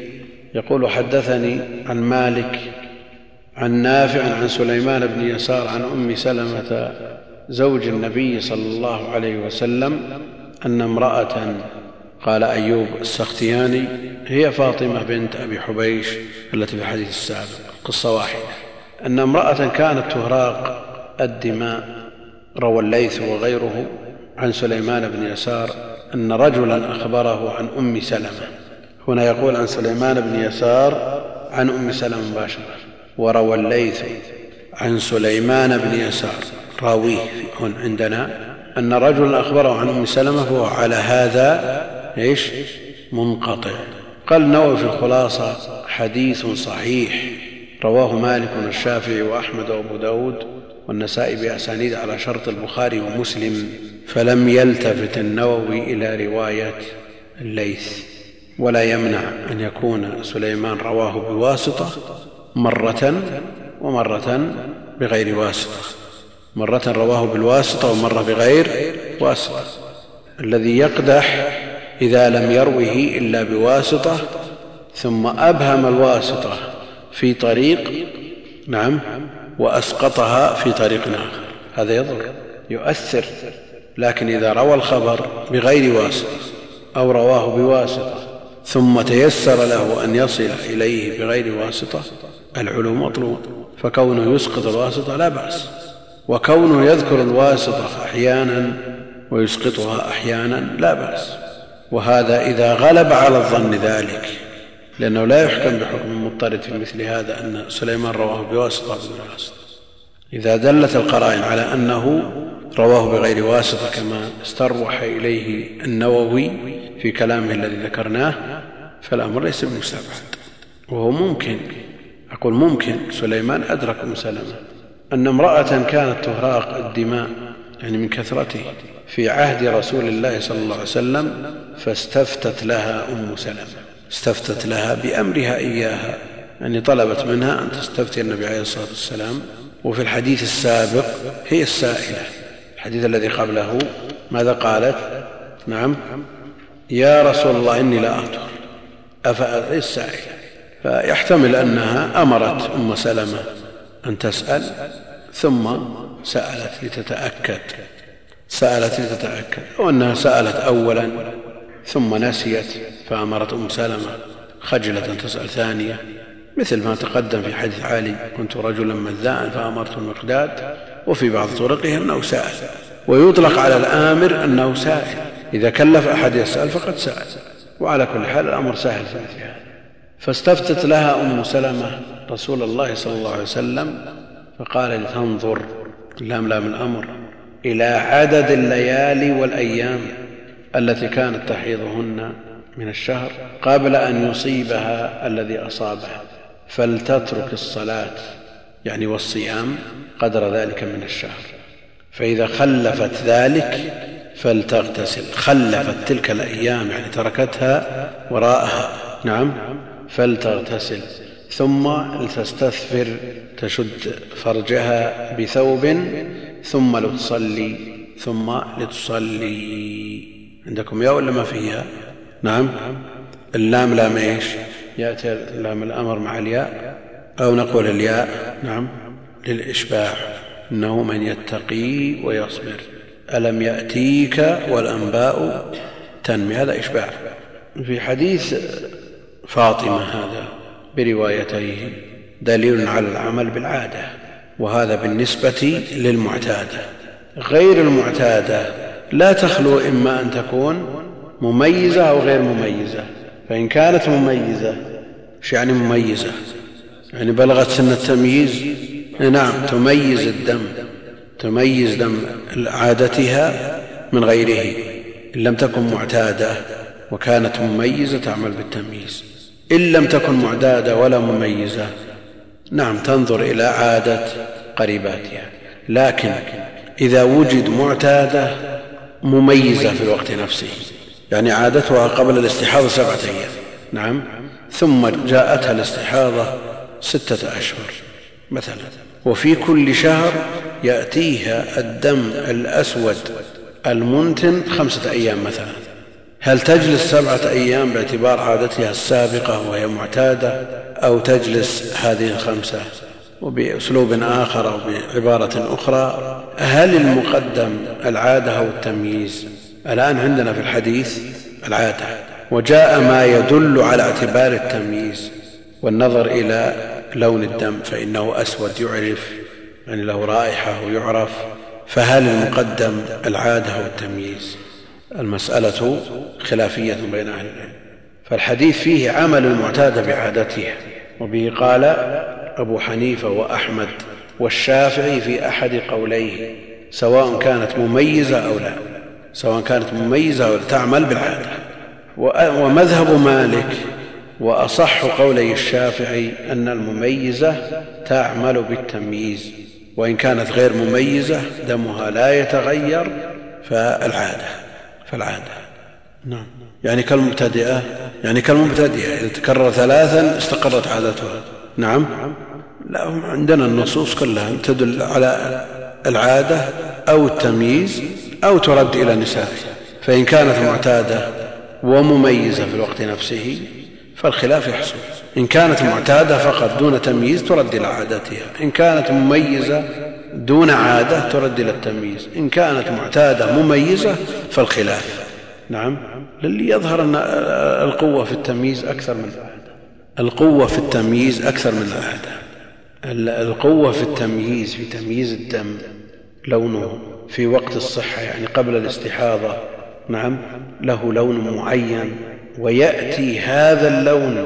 يقول حدثني عن مالك عن نافع عن سليمان بن يسار عن أم سلمة زوج النبي صلى الله عليه وسلم أن امرأة قال أيوب السختياني هي فاطمة بنت أبي حبيش التي في الحديث السابق قصة واحدة. أن امرأة كانت تهراق الدماء روى الليث وغيره عن سليمان بن يسار أن رجلا أخبره عن أم سلمة. هنا يقول عن سليمان بن يسار عن أم سلمة مباشرة. وروى الليث عن سليمان بن يسار. راويه هنا عندنا أن رجلا أخبره عن أم سلمة فهو على هذا إيش؟ منقطع. قال النووي في الخلاصة حديث صحيح. رواه مالك والشافعي وأحمد وأبو داود والنسائي بأسانيد على شرط البخاري ومسلم فلم يلتفت النووي إلى رواية الليث. ولا يمنع أن يكون سليمان رواه بواسطة مرة ومرة بغير واسطة. مرة رواه بالواسطة ومرة بغير واسطة. الذي يقدح إذا لم يروه إلا بواسطة ثم أبهم الواسطة في طريق نعم وأسقطها في طريق آخر. هذا يضر يؤثر. لكن إذا روى الخبر بغير واسطة أو رواه بواسطة ثم تيسر له أن يصل إليه بغير واسطة العلو مطلوب فكونه يسقط الواسطة لا بأس وكونه يذكر الواسطة أحيانا ويسقطها أحيانا لا بأس وهذا إذا غلب على الظن ذلك لأنه لا يحكم بحكم مضطرد في مثل هذا أن سليمان رواه بواسطة بدون واسطة. إذا دلت القرائن على أنه رواه بغير واسطة كما استروح إليه النووي في كلامه الذي ذكرناه فالأمر ليس بمستبعد وهو ممكن. أقول ممكن سليمان أدرك أم سلمة أن امرأة كانت تهراق الدماء يعني من كثرته في عهد رسول الله صلى الله عليه وسلم فاستفتت لها أم سلمة. استفتت لها بأمرها إياها يعني طلبت منها أن تستفتي النبي عليه الصلاة والسلام. وفي الحديث السابق هي السائلة الحديث الذي قبله ماذا قالت؟ نعم. يا رسول الله إني لا أطهر أفأطهر السائلة؟ فيحتمل أنها أمرت أم سلمة أن تسأل ثم سألت لتتأكد سألت لتتأكد أو أنها سألت أولا ثم نسيت فأمرت أم سلمة خجلة أن تسأل ثانية. مثل ما تقدم في حديث علي كنت رجلا مذاء فأمرت المقداد وفي بعض طرقه أنه سأل ويطلق على الآمر أنه سائل إذا كلف أحد يسأل فقد سأل وعلى كل حال الأمر سهل في هذا فاستفتت لها أم سلمة رسول الله صلى الله عليه وسلم فقال لتنظر لام لام الأمر إلى عدد الليالي والأيام التي كانت تحيضهن من الشهر قبل أن يصيبها الذي أصابها. فلتترك الصلاة يعني والصيام قدر ذلك من الشهر. فإذا خلفت ذلك فلتغتسل خلفت تلك الأيام يعني تركتها وراءها. نعم. فلتغتسل ثم لتستثفر تشد فرجها بثوب ثم لتصلي ثم لتصلي. عندكم يا ولا ما فيها نعم. اللام لام إيش؟ يأتي لام الأمر مع الياء أو نقول الياء. نعم. للإشباع. إنه من يتقي ويصبر. ألم يأتيك والأنباء تنمي؟ هذا إشباع. في حديث فاطمة هذا بروايتيه دليل على العمل بالعادة وهذا بالنسبة للمعتادة. غير المعتادة لا تخلو إما أن تكون مميزة أو غير مميزة فإن كانت مميزة إيش يعني مميزة. يعني بلغت سن التمييز نعم تميز الدم تميز دم عادتها من غيره إن لم تكن معتادة وكانت مميزة تعمل بالتمييز. إن لم تكن معتاده ولا مميزة. نعم تنظر إلى عادة قريباتها. لكن إذا وجد معتادة مميزة في الوقت نفسه يعني عادتها قبل الاستحاضة سبعة أيام. نعم ثم جاءتها الاستحاضة ستة أشهر مثلا. وفي كل شهر يأتيها الدم الأسود المنتن خمسة أيام مثلا. هل تجلس سبعة أيام باعتبار عادتها السابقة وهي معتادة أو تجلس هذه الخمسة وبأسلوب آخر أو بعبارة أخرى؟ هل المقدم العادة أو التمييز؟ الآن عندنا في الحديث العادة وجاء ما يدل على اعتبار التمييز والنظر إلى لون الدم فإنه أسود يعرف يعني له رائحة ويعرف فهل المقدم العادة أو التمييز؟ المسألة خلافية بين أهل العلم. فالحديث فيه عمل المعتاده بعادتها وبه قال أبو حنيفة وأحمد والشافعي في أحد قوليه سواء كانت مميزة أو لا سواء كانت مميزة أو تعمل بالعادة. ومذهب مالك وأصح قولي الشافعي أن المميزة تعمل بالتمييز وإن كانت غير مميزة دمها لا يتغير فالعادة. فالعادة. نعم. يعني كالمبتدئة يعني كالمبتدئة إذا تكرر ثلاثا استقرت عادتها. نعم. لا عندنا النصوص كلها تدل على العادة أو التمييز أو ترد إلى نسائه فإن كانت معتادة ومميزة في الوقت نفسه فالخلاف يحصل. إن كانت معتادة فقط دون تمييز ترد إلى عادتها. إن كانت مميزة دون عادة ترد إلى التمييز. إن كانت معتادة مميزة فالخلاف. نعم. للي يظهر أن القوة في التمييز أكثر من العادة. القوة في التمييز أكثر من العادة. القوة في التمييز في تمييز الدم لونه في وقت الصحة يعني قبل الاستحاضة. نعم. له لون معين. ويأتي هذا اللون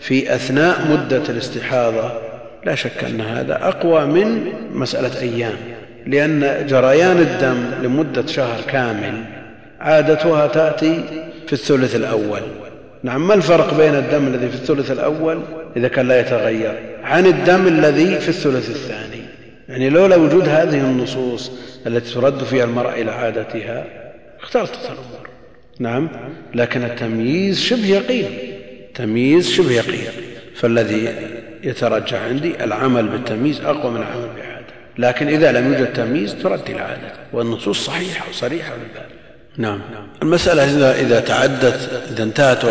في أثناء مدة الاستحاضة. لا شك أن هذا أقوى من مسألة أيام لأن جريان الدم لمدة شهر كامل عادتها تأتي في الثلث الأول. نعم ما الفرق بين الدم الذي في الثلث الأول إذا كان لا يتغير عن الدم الذي في الثلث الثاني؟ يعني لولا وجود هذه النصوص التي ترد فيها المرأة إلى عادتها اختلطت الأمور نعم لكن التمييز شبه يقين تمييز شبه يقين. فالذي يترجح عندي العمل بالتمييز أقوى من العمل بعاده لكن إذا لم يوجد تمييز ترد إلى عادة. والنصوص صحيحة وصريحة بذلك نعم. المسألة إذا تعدت إذا انتهت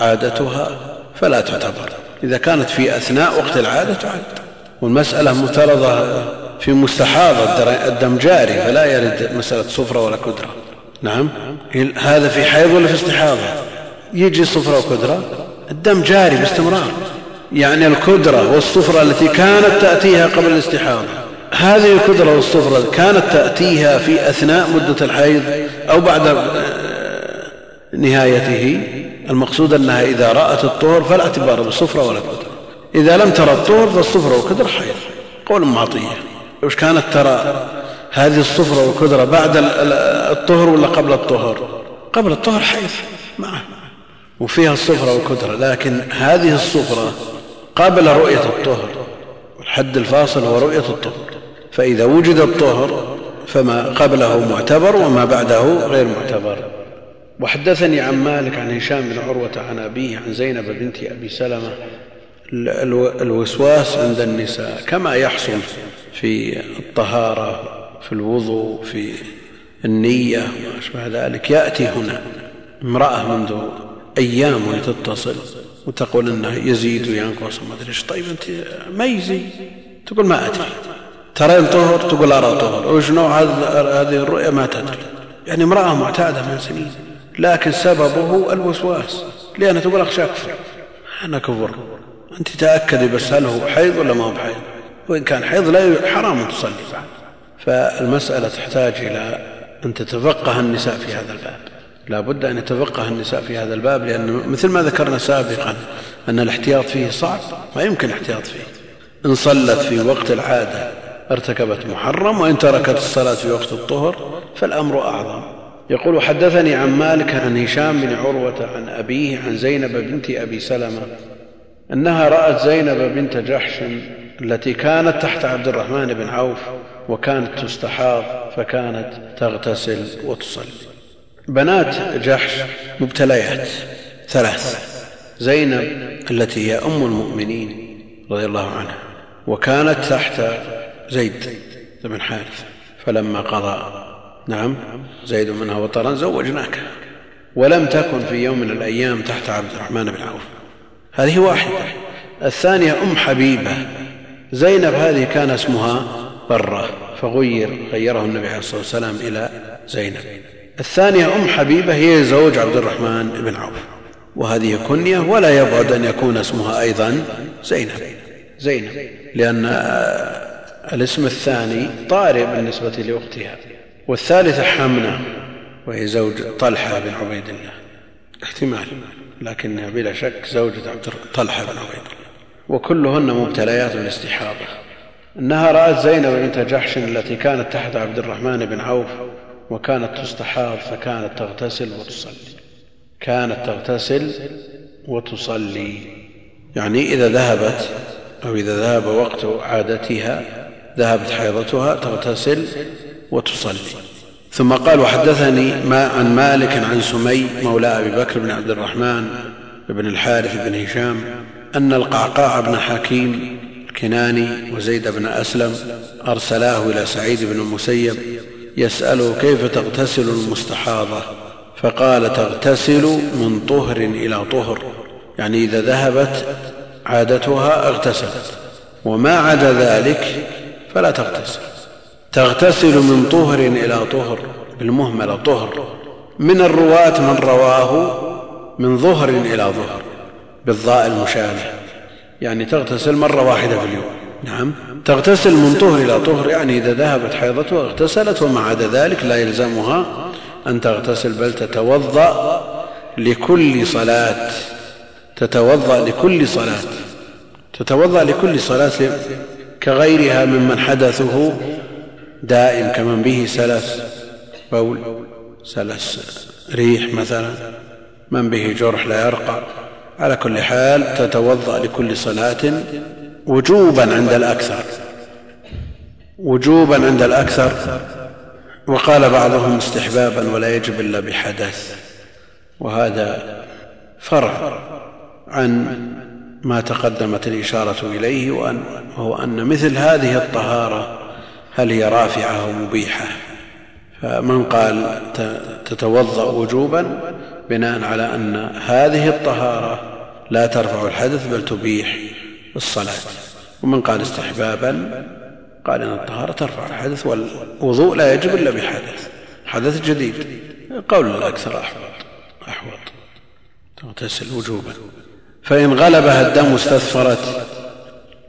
عادتها فلا تعتبر. إذا كانت في أثناء وقت العادة تعد. والمسألة مفترضة في مستحاضة الدم جاري فلا يرد مسألة صفرة ولا كدرة. نعم. هذا في حيض ولا في استحاضة؟ يجي صفرة وكدرة الدم جاري باستمرار. يعني الكدرة والصفرة التي كانت تأتيها قبل الاستحاضة. هذه الكدرة والصفرة كانت تأتيها في أثناء مدة الحيض أو بعد آه، نهايته. المقصود أنها إذا رأت الطهر فلا اعتبار بالصفرة ولا كدرة إذا لم ترى الطهر فالصفرة والكدرة حيض. قول معطية. وش كانت ترى هذه الصفرة والكدرة بعد الطهر ولا قبل الطهر؟ قبل الطهر حيث معه. وفيها الصفرة والكدرة. لكن هذه الصفرة قبل رؤية الطهر الحد الفاصل هو رؤية الطهر. فإذا وجد الطهر فما قبله معتبر وما بعده غير معتبر. وحدثني عن مالك عن هشام بن عروة عن أبيه عن زينب بنت أبي سلمة الوسواس عند النساء كما يحصل في الطهارة في الوضوء في النية وما أشبه ذلك. يأتي هنا امرأة منذ أيام وهي تتصل. وتقول إنه يزيد وينقص وما أدري إيش. طيب أنت ما يزيد؟ تقول ما أدري. ترين طهر تقول أرى طهر. وش نوع هذه الرؤيا ما تدري. يعني امرأة معتادة من سنين. لكن سببه الوسواس. لأنها تقول أخشى أكفر. أنا كفر. أنت تأكدي بس هل هو حيض ولا ما هو بحيض؟ وإن كان حيض لا حرام تصلي بعد فالمسألة تحتاج إلى أن تتفقه النساء في هذا الباب. لا بد أن يتفقه النساء في هذا الباب لأن مثل ما ذكرنا سابقا أن الاحتياط فيه صعب ما يمكن الاحتياط فيه. إن صلت في وقت العادة ارتكبت محرم وإن تركت الصلاة في وقت الطهر فالأمر أعظم. يقول حدثني عن مالك عن هشام بن عروة عن أبيه عن زينب بنت أبي سلمة أنها رأت زينب بنت جحش التي كانت تحت عبد الرحمن بن عوف وكانت تستحاض فكانت تغتسل وتصلي. بنات جحش مبتليات ثلاث زينب التي هي أم المؤمنين رضي الله عنها وكانت تحت زيد بن حارث. فلما قضى نعم زيد منها وطرا زوجناك ولم تكن في يوم من الأيام تحت عبد الرحمن بن عوف. هذه واحدة. الثانية أم حبيبة. زينب هذه كان اسمها برة فغير غيره النبي عليه الصلاة والسلام إلى زينب. الثانية أم حبيبة هي زوج عبد الرحمن بن عوف. وهذه كنية ولا يبعد أن يكون اسمها أيضا زينب. زينب لأن الاسم الثاني طارئ بالنسبة لأختها. والثالثة حمنة وهي زوج طلحة بن عبيد الله. احتمال لكنها بلا شك زوجة عبد طلحة بن عبيد الله. وكلهن مبتليات بالاستحاضة إنها رأت زينب بنت جحش التي كانت تحت عبد الرحمن بن عوف وكانت تستحاض فكانت تغتسل وتصلي. كانت تغتسل وتصلي. يعني إذا ذهبت أو إذا ذهب وقت عادتها ذهبت حيضتها تغتسل وتصلي. ثم قال وحدثني ما عن مالك عن سمي مولى أبي بكر بن عبد الرحمن بن الحارث بن هشام أن القعقاع بن حكيم الكناني وزيد بن أسلم أرسلاه إلى سعيد بن المسيب يسأله كيف تغتسل المستحاضة؟ فقال تغتسل من طهر إلى طهر يعني إذا ذهبت عادتها اغتسلت وما عدا ذلك فلا تغتسل. تغتسل من طهر إلى طهر بالمهملة طهر. من الرواة من رواه من ظهر إلى ظهر بالضاء المشابه يعني تغتسل مرة واحدة في اليوم. نعم. تغتسل من طهر إلى طهر يعني إذا ذهبت حيضتها اغتسلت وما عدا ذلك لا يلزمها أن تغتسل بل تتوضأ لكل صلاة تتوضأ لكل صلاة تتوضأ لكل صلاة كغيرها ممن حدثه دائم كمن به سلس بول سلس ريح مثلا من به جرح لا يرقى. على كل حال تتوضأ لكل صلاة وجوبا عند الأكثر. وجوبا عند الأكثر. وقال بعضهم استحبابا ولا يجب إلا بحدث. وهذا فرع عن ما تقدمت الإشارة إليه وهو أن مثل هذه الطهارة هل هي رافعة مبيحة. فمن قال تتوضأ وجوبا بناء على أن هذه الطهارة لا ترفع الحدث بل تبيح. الصلاة ومن قال استحبابا قال إن الطهارة ترفع الحدث والوضوء لا يجب إلا بحدث. حدث جديد. قول الأكثر أحوط. أحوط. تغتسل وجوبا. فإن غلبها الدم استثفرت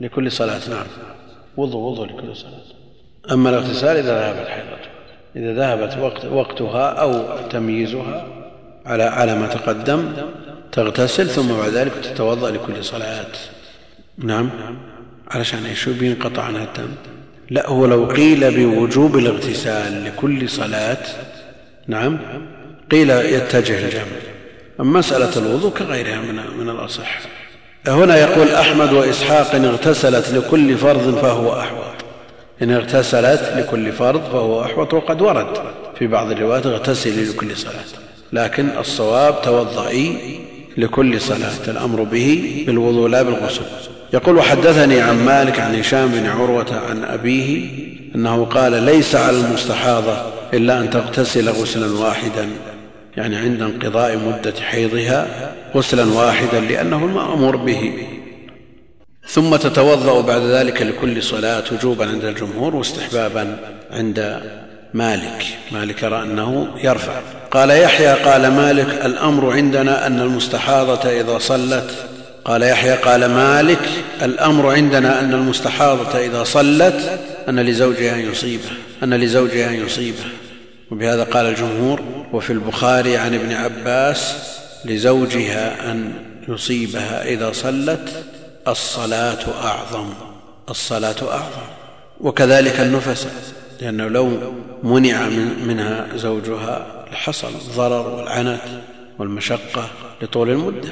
لكل صلاة نعم. وضوء وضوء لكل صلاة. أما الاغتسال إذا ذهبت حيضته إذا ذهبت وقت وقتها أو تمييزها على على ما تقدم تغتسل ثم بعد ذلك تتوضأ لكل صلاة. نعم. علشان إيش؟ بينقطع عنها الدم لا هو لو قيل بوجوب الاغتسال لكل صلاة نعم قيل يتجه الجمع. أما مسألة الوضوء كغيرها من, من الأصح. هنا يقول أحمد وإسحاق إن اغتسلت لكل فرض فهو أحوط. إن اغتسلت لكل فرض فهو أحوط وقد ورد في بعض الروايات اغتسلي لكل صلاة. لكن الصواب توضئي لكل صلاة. الأمر به بالوضوء لا بالغسل. يقول وحدثني عن مالك عن هشام بن عروة عن أبيه أنه قال ليس على المستحاضة إلا أن تغتسل غسلا واحدا يعني عند انقضاء مدة حيضها غسلا واحدا لأنه المأمور به. ثم تتوضأ بعد ذلك لكل صلاة وجوبا عند الجمهور واستحبابا عند مالك. مالك يرى أنه يرفع. قال يحيى قال مالك الأمر عندنا أن المستحاضة إذا صلت قال يحيى قال مالك الأمر عندنا أن المستحاضة إذا صلت أن لزوجها أن يصيبه أن لزوجها أن يصيبه. وبهذا قال الجمهور وفي البخاري عن ابن عباس لزوجها أن يصيبها إذا صلت الصلاة أعظم الصلاة أعظم. وكذلك النفس لأنه لو منع منها زوجها لحصل الضرر والعنت والمشقة لطول المدة.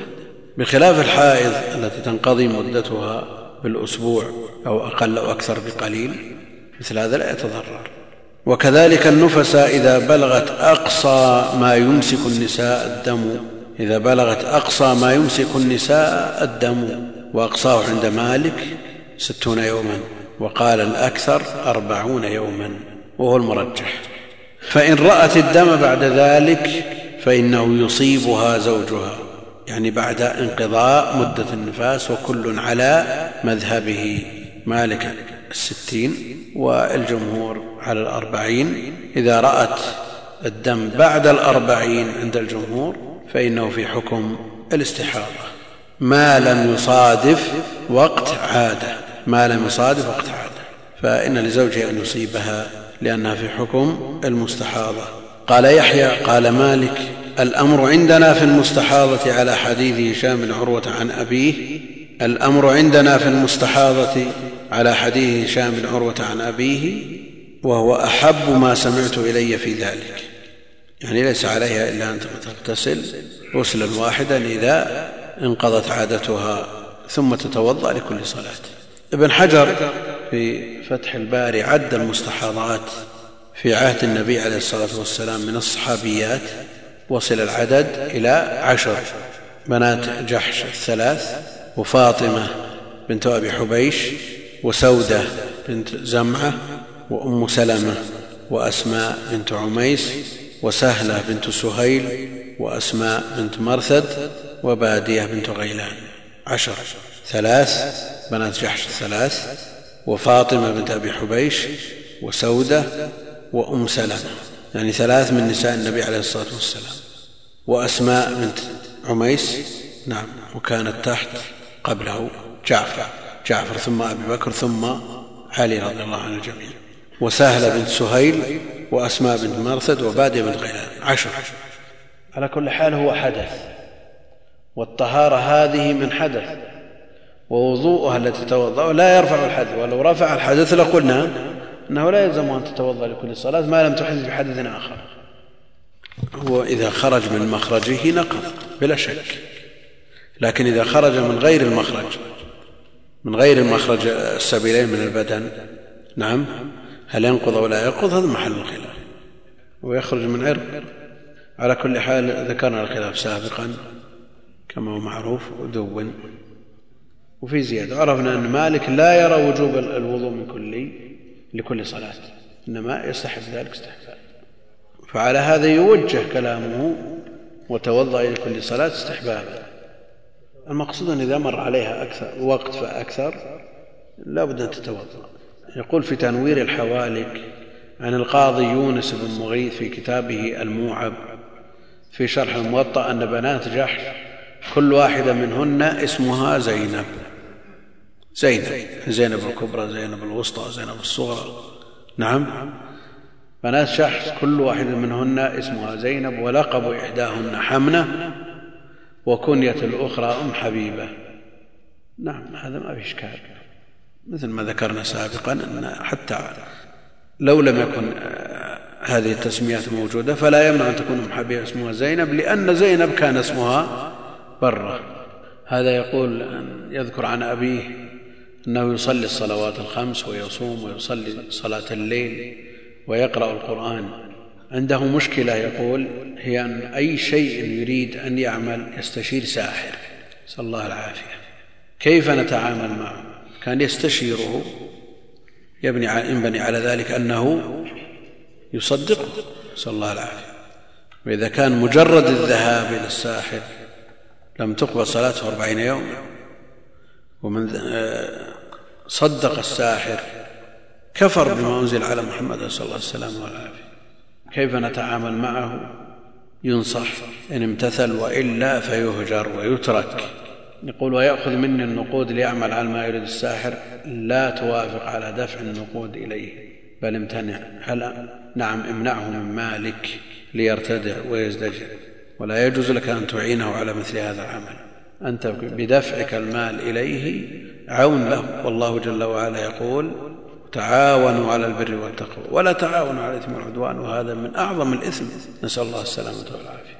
بخلاف الحائض التي تنقضي مدتها بالأسبوع أو أقل أو أكثر بقليل مثل هذا لا يتضرر. وكذلك النفس إذا بلغت أقصى ما يمسك النساء الدم إذا بلغت أقصى ما يمسك النساء الدم وأقصاه عند مالك ستون يوما وقال الأكثر أربعون يوما وهو المرجح. فإن رأت الدم بعد ذلك فإنه يصيبها زوجها. يعني بعد انقضاء مدة النفاس وكل على مذهبه مالك الستين والجمهور على الأربعين. إذا رأت الدم بعد الأربعين عند الجمهور فإنه في حكم الاستحاضة. ما لم يصادف وقت عادة. ما لم يصادف وقت عادة. فإن لزوجها أن يصيبها لأنها في حكم المستحاضة. قال يحيى قال مالك الأمر عندنا في المستحاضة على حديث هشام بن عروة عن أبيه. الأمر عندنا في المستحاضة على حديث هشام بن عروة عن أبيه وهو أحب ما سمعت إلي في ذلك. يعني ليس عليها إلا أن تغتسل غسلا واحدا إذا انقضت عادتها ثم تتوضأ لكل صلاة. ابن حجر في فتح الباري عد المستحاضات في عهد النبي عليه الصلاة والسلام من الصحابيات. وصل العدد إلى عشر. بنات جحش الثلاث وفاطمة بنت أبي حبيش وسودة بنت زمعة وأم سلمة وأسماء بنت عميس وسهلة بنت سهيل وأسماء بنت مرثد وبادية بنت غيلان. عشر. ثلاث. بنات جحش ثلاث وفاطمة بنت أبي حبيش وسودة وأم سلمة. يعني ثلاث من نساء النبي عليه الصلاة والسلام. وأسماء بنت عميس نعم وكانت تحت قبله جعفر جعفر ثم أبي بكر ثم علي رضي الله عن الجميع وسهلة بنت سهيل وأسماء بنت مرثد وبادية بنت غيلان عشر. على كل حال هو حدث والطهارة هذه من حدث ووضوءها التي توضأ لا يرفع الحدث ولو رفع الحدث لقلنا أنه لا يلزم أن تتوضأ لكل صلاة ما لم تحدث بحدث آخر. هو إذا خرج من مخرجه نقض بلا شك. لكن إذا خرج من غير المخرج من غير مخرج السبيلين من البدن نعم هل ينقض أو لا ينقض؟ هذا محل الخلاف. ويخرج من عرق على كل حال ذكرنا الخلاف سابقا كما هو معروف ودون وفي زيادة عرفنا أن مالك لا يرى وجوب الوضوء من كل لكل صلاة. إنما يستحب ذلك استحباب فعلى هذا يوجه كلامه وتوضأ لكل صلاة استحبابا. المقصود أن إذا مر عليها أكثر وقت فأكثر لا بد أن تتوضأ. يقول في تنوير الحوالك عن القاضي يونس بن مغيث في كتابه الموعب في شرح الموطأ أن بنات جحش كل واحدة منهن اسمها زينب. زينب زينب الكبرى زينب الوسطى زينب الصغرى. نعم. بنات شحس كل واحدة منهن اسمها زينب ولقب إحداهن حمنة وكنية الأخرى أم حبيبة. نعم هذا ما في إشكال. مثل ما ذكرنا سابقا أن حتى لو لم يكن هذه التسميات موجودة فلا يمنع أن تكون أم حبيبة اسمها زينب لأن زينب كان اسمها برة. هذا يقول أن يذكر عن أبيه أنه يصلي الصلوات الخمس ويصوم ويصلي صلاة الليل ويقرأ القرآن. عنده مشكلة يقول هي أن أي شيء يريد أن يعمل يستشير ساحر. نسأل الله العافية. كيف نتعامل معه؟ كان يستشيره يبني ينبني على ذلك أنه يصدقه. نسأل الله العافية. وإذا كان مجرد الذهاب إلى الساحر لم تقبل صلاته أربعين يوما. ومن صدق الساحر كفر بما أنزل على محمد صلى الله عليه وسلم والعافية. كيف نتعامل معه؟ ينصح إن امتثل وإلا فيهجر ويترك. يقول ويأخذ مني النقود ليعمل على ما يريد الساحر. لا توافق على دفع النقود إليه. بل امتنع. هل نعم امنعه من مالك ليرتدع ويزدجر. ولا يجوز لك أن تعينه على مثل هذا العمل. أنت بدفعك المال إليه عون له. والله جل وعلا يقول تعاونوا على البر والتقوى. ولا تعاونوا على الإثم والعدوان وهذا من أعظم الإثم. نسأل الله السلامة والعافية.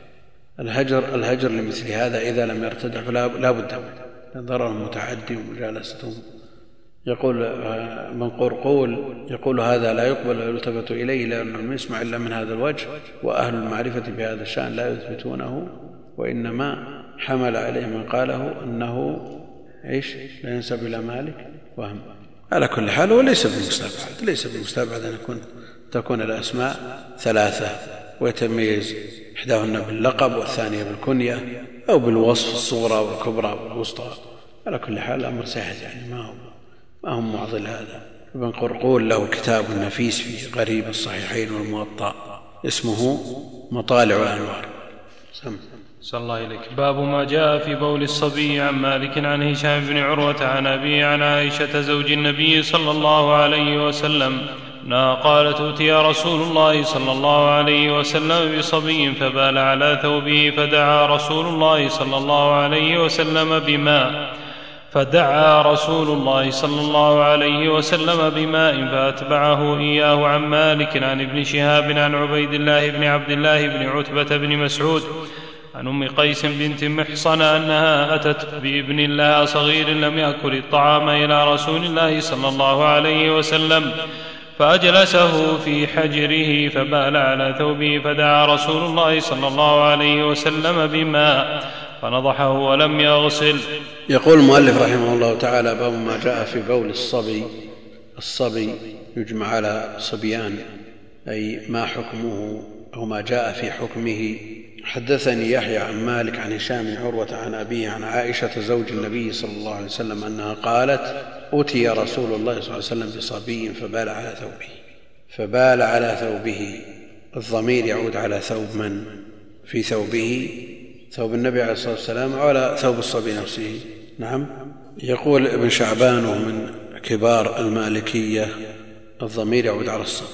الهجر الهجر لمثل هذا إذا لم يرتدع فلا بد منه ضرر متعدي ومجالستهم يقول من قرقول يقول هذا لا يقبل ويلتفت إليه لأنه لم يسمع إلا من هذا الوجه وأهل المعرفة بهذا الشأن لا يثبتونه وإنما حمل عليه من قاله أنه إيش؟ لا ينسب إلى مالك وهم. على كل حال هو ليس بمستبعد ليس بمستبعد أن يكون تكون الأسماء ثلاثة ويتميز إحداهن باللقب والثانية بالكنية أو بالوصف الصغرى والكبرى والوسطى. على كل حال الأمر سهل يعني ما هو ما هو معضل هذا. ابن قرقول له كتاب نفيس في غريب الصحيحين والموطأ اسمه مطالع الأنوار. سم. صلى الله إليك باب ما جاء في بول الصبي عن مالك عن هشام بن عروة عن أبي عن عائشة زوج النبي صلى الله عليه وسلم أنها قالت أوتي رسول الله صلى الله عليه وسلم بصبي فبال على ثوبه فدعا رسول الله صلى الله عليه وسلم بماء فدعا رسول الله صلى الله عليه وسلم بماء فأتبعه إياه عن مالك عن ابن شهاب عن عبيد الله بن عبد الله بن عتبة بن مسعود عن أم قيس بنت محصن أنها أتت بابن لها صغير لم يأكل الطعام إلى رسول الله صلى الله عليه وسلم فأجلسه في حجره فبال على ثوبه فدعا رسول الله صلى الله عليه وسلم بماء فنضحه ولم يغسل. يقول المؤلف رحمه الله تعالى باب ما جاء في بول الصبي الصبي يجمع على صبيان أي ما حكمه أو ما جاء في حكمه حدثني يحيى عن مالك عن هشام بن عروة عن أبيه عن عائشة زوج النبي صلى الله عليه وسلم أنها قالت أتي رسول الله صلى الله عليه وسلم بصبي فبال على ثوبه. فبال على ثوبه. الضمير يعود على ثوب من؟ في ثوبه. ثوب النبي عليه الصلاة والسلام أو على ثوب الصبي نفسه؟ نعم. يقول ابن شعبان ومن كبار المالكية الضمير يعود على الصبي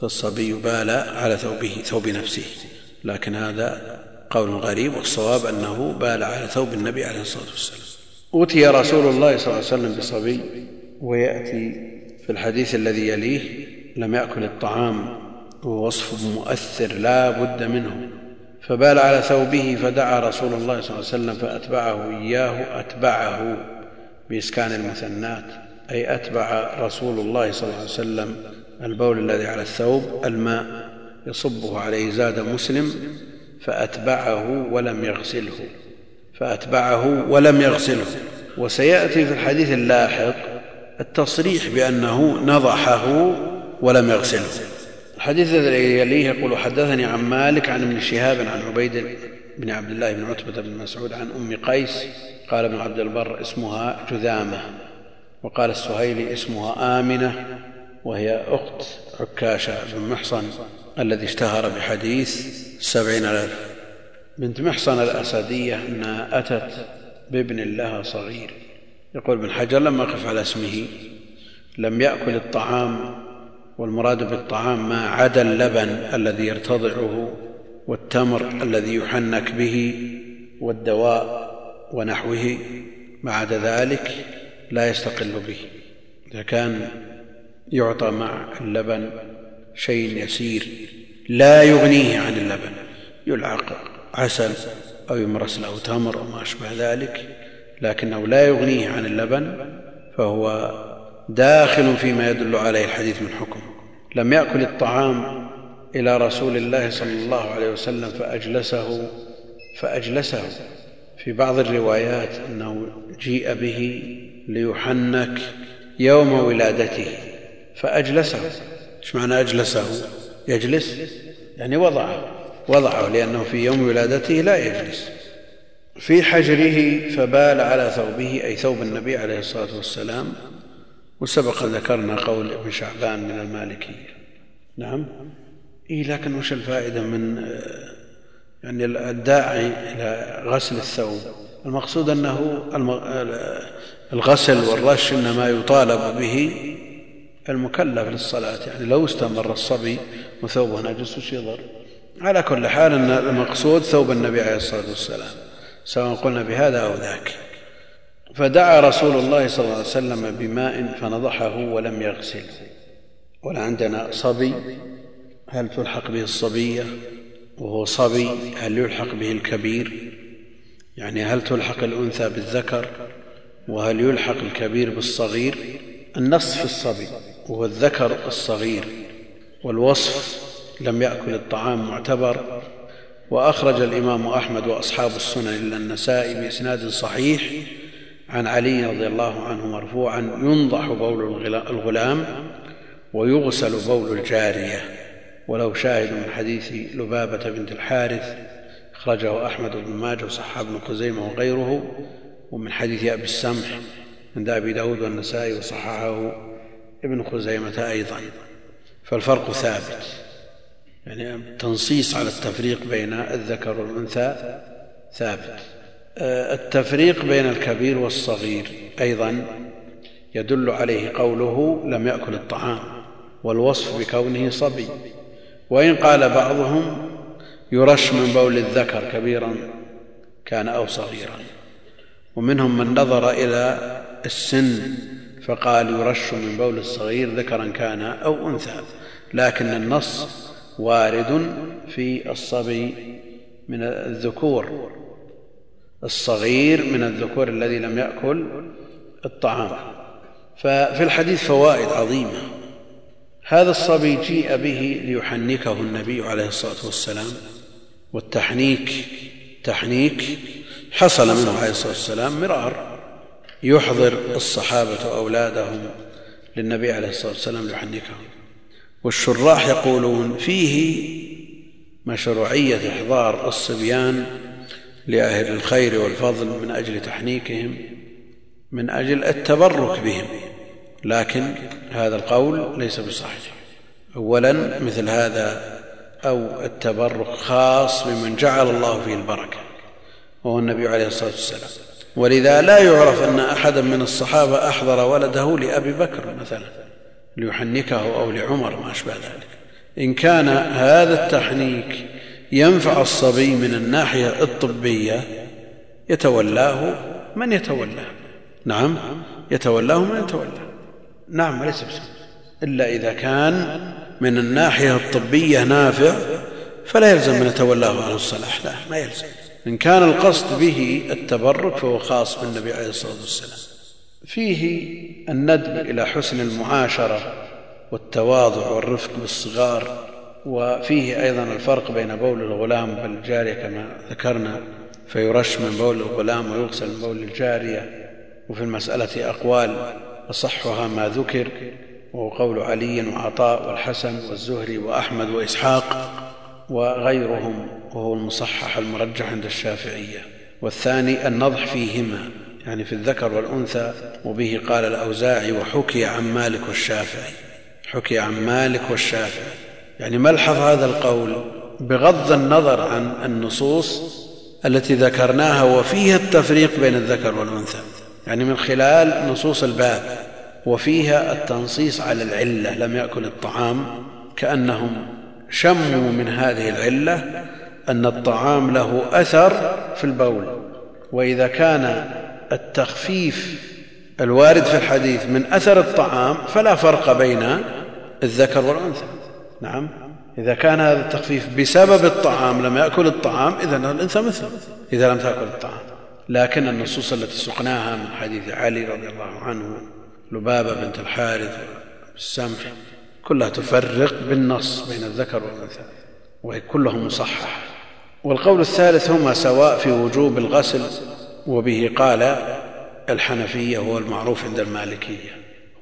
فالصبي بال على ثوبه ثوب نفسه. لكن هذا قول غريب والصواب أنه بال على ثوب النبي عليه الصلاة والسلام. أوتي رسول الله صلى الله عليه وسلم بصبي ويأتي في الحديث الذي يليه لم يأكل الطعام ووصف مؤثر لا بد منه. فبال على ثوبه فدعا رسول الله صلى الله عليه وسلم فأتبعه إياه أتبعه بإسكان المثنات أي أتبع رسول الله صلى الله عليه وسلم البول الذي على الثوب الماء. يصبه عليه زاد مسلم فأتبعه ولم يغسله فأتبعه ولم يغسله. وسيأتي في الحديث اللاحق التصريح بأنه نضحه ولم يغسله. الحديث الذي يليه يقول حدثني عن مالك عن ابن شهاب عن عبيد بن عبد الله بن عتبة بن مسعود عن أم قيس قال ابن عبد البر اسمها جذامة وقال السهيلي اسمها آمنة وهي أخت عكاشة بن محصن. الذي اشتهر بحديث السبعين ألف. بنت محصن الأسدية أنها أتت بابن لها صغير. يقول ابن حجر لما قف على اسمه لم يأكل الطعام والمراد بالطعام ما عدا اللبن الذي يرتضعه والتمر الذي يحنك به والدواء ونحوه. ما عدا ذلك لا يستقل به. إذا كان يعطى مع اللبن شيء يسير لا يغنيه عن اللبن يلعق عسل أو يمرس له تمر أو ما أشبه ذلك لكنه لا يغنيه عن اللبن فهو داخل فيما يدل عليه الحديث من حكم. لم يأكل الطعام إلى رسول الله صلى الله عليه وسلم فأجلسه فأجلسه. في بعض الروايات أنه جيء به ليحنك يوم ولادته فأجلسه. إيش معنى أجلسه؟ يجلس؟ يعني وضعه وضعه لأنه في يوم ولادته لا يجلس. في حجره فبال على ثوبه أي ثوب النبي عليه الصلاة والسلام وسبق ذكرنا قول ابن شعبان من المالكية. نعم؟ إيه لكن وش الفائدة من يعني الداعي إلى غسل الثوب؟ المقصود أنه الغسل والرش إنما يطالب به المكلف للصلاة يعني لو استمر الصبي وثوبه نجس وش يضر؟ على كل حال أن المقصود ثوب النبي عليه الصلاة والسلام سواء قلنا بهذا أو ذاك. فدعا رسول الله صلى الله عليه وسلم بماء فنضحه ولم يغسله ولا عندنا صبي هل تلحق به الصبية؟ وهو صبي هل يلحق به الكبير؟ يعني هل تلحق الأنثى بالذكر؟ وهل يلحق الكبير بالصغير؟ النص في الصبي. وهو الذكر الصغير والوصف لم يأكل الطعام معتبر وأخرج الإمام أحمد وأصحاب السنن إلا النسائي بإسناد صحيح عن علي رضي الله عنه مرفوعا ينضح بول الغلام ويغسل بول الجارية. وله شاهد من حديث لبابة بنت الحارث أخرجه أحمد بن ماجه وصحاب بن خزيمة وغيره ومن حديث أبي السمح عند أبي داود والنسائي وصححه ابن خزيمة أيضا. فالفرق ثابت. يعني تنصيص على التفريق بين الذكر والأنثى ثابت. التفريق بين الكبير والصغير أيضا يدل عليه قوله لم يأكل الطعام والوصف بكونه صبي. وإن قال بعضهم يرش من بول الذكر كبيرا كان أو صغيرا. ومنهم من نظر إلى السن فقال يرش من بول الصغير ذكرا كان أو أنثى لكن النص وارد في الصبي من الذكور الصغير من الذكور الذي لم يأكل الطعام. ففي الحديث فوائد عظيمة. هذا الصبي جيء به ليحنكه النبي عليه الصلاة والسلام والتحنيك تحنيك حصل منه عليه الصلاة والسلام مرار. يحضر الصحابة أولادهم للنبي عليه الصلاة والسلام ليحنكهم. والشراح يقولون فيه مشروعية إحضار الصبيان لأهل الخير والفضل من أجل تحنيكهم من أجل التبرك بهم. لكن هذا القول ليس بصحيح. أولا مثل هذا أو التبرك خاص بمن جعل الله فيه البركة وهو النبي عليه الصلاة والسلام. ولذا لا يعرف أن أحدا من الصحابة أحضر ولده لأبي بكر مثلا ليحنكه أو لعمر ما أشبه ذلك. إن كان هذا التحنيك ينفع الصبي من الناحية الطبية يتولاه من يتولاه. نعم يتولاه من يتولاه. نعم وليس بسبب. إلا إذا كان من الناحية الطبية نافع فلا يلزم من يتولاه أهل الصلاح لا ما يلزم. إن كان القصد به التبرك فهو خاص بالنبي عليه الصلاة والسلام. فيه الندب إلى حسن المعاشرة والتواضع والرفق بالصغار وفيه أيضا الفرق بين بول الغلام والجارية كما ذكرنا فيرش من بول الغلام ويغسل من بول الجارية وفي المسألة أقوال أصحها ما ذكر وهو قول علي وعطاء والحسن والزهري وأحمد وإسحاق. وغيرهم وهو المصحح المرجح عند الشافعية. والثاني النضح فيهما يعني في الذكر والأنثى وبه قال الأوزاعي وحكي عن مالك والشافعي. حكي عن مالك والشافعي. يعني ملحظ هذا القول؟ بغض النظر عن النصوص التي ذكرناها وفيها التفريق بين الذكر والأنثى. يعني من خلال نصوص الباب وفيها التنصيص على العلة لم يأكل الطعام كأنهم شموا من هذه العلة أن الطعام له أثر في البول. وإذا كان التخفيف الوارد في الحديث من أثر الطعام فلا فرق بين الذكر والأنثى. نعم. إذا كان هذا التخفيف بسبب الطعام لم يأكل الطعام إذا الأنثى مثله إذا لم تأكل الطعام. لكن النصوص التي سقناها من حديث علي رضي الله عنه لبابة بنت الحارث السمح كلها تفرق بالنص بين الذكر والأنثى وهي كلها مصححة والقول الثالث هما سواء في وجوب الغسل وبه قال الحنفية هو المعروف عند المالكية.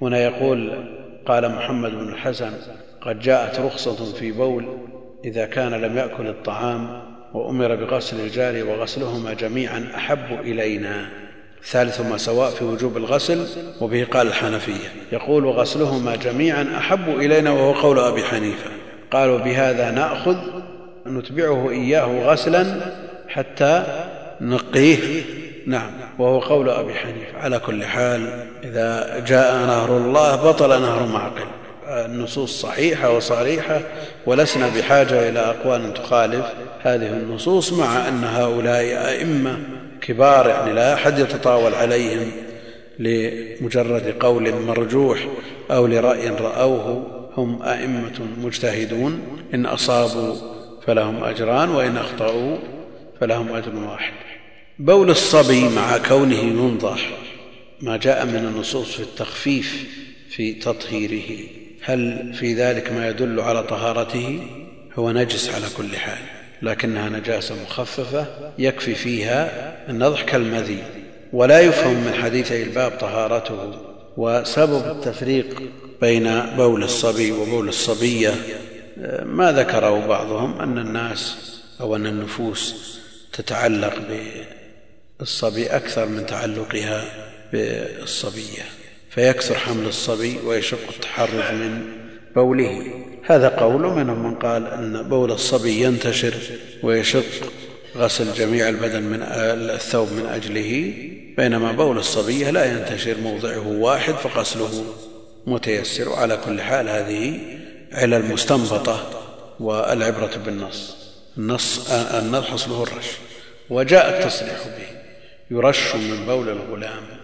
هنا يقول قال محمد بن الحسن قد جاءت رخصة في بول إذا كان لم يأكل الطعام وأمر بغسل الجاري وغسلهما جميعا أحب إلينا. ثالثهما سواء في وجوب الغسل وبه قال الحنفية. يقول وغسلهما جميعا أحب إلينا وهو قول أبي حنيفة. قالوا بهذا نأخذ نتبعه إياه غسلا حتى نقيه. نعم وهو قول أبي حنيفة. على كل حال إذا جاء نهر الله بطل نهر معقل. النصوص صحيحة وصريحة ولسنا بحاجة إلى أقوال تخالف هذه النصوص مع أن هؤلاء أئمة كبار يعني لا أحد يتطاول عليهم لمجرد قول مرجوح أو لرأي رأوه. هم أئمة مجتهدون إن أصابوا فلهم أجران وإن أخطأوا فلهم أجر واحد. بول الصبي مع كونه ينضح ما جاء من النصوص في التخفيف في تطهيره. هل في ذلك ما يدل على طهارته؟ هو نجس على كل حال. لكنها نجاسة مخففة يكفي فيها النضح كالمذي ولا يفهم من حديثي الباب طهارته وسبب التفريق بين بول الصبي وبول الصبية. ما ذكره بعضهم أن الناس أو أن النفوس تتعلق بالصبي أكثر من تعلقها بالصبية فيكثر حمل الصبي ويشق التحرز من بوله. هذا قول منهم من قال أن بول الصبي ينتشر ويشق غسل جميع البدن من الثوب من أجله بينما بول الصبية لا ينتشر موضعه واحد فغسله متيسر. على كل حال هذه علل مستنبطة والعبرة بالنص. النص النضح اصله الرش وجاء التصريح به يرش من بول الغلام.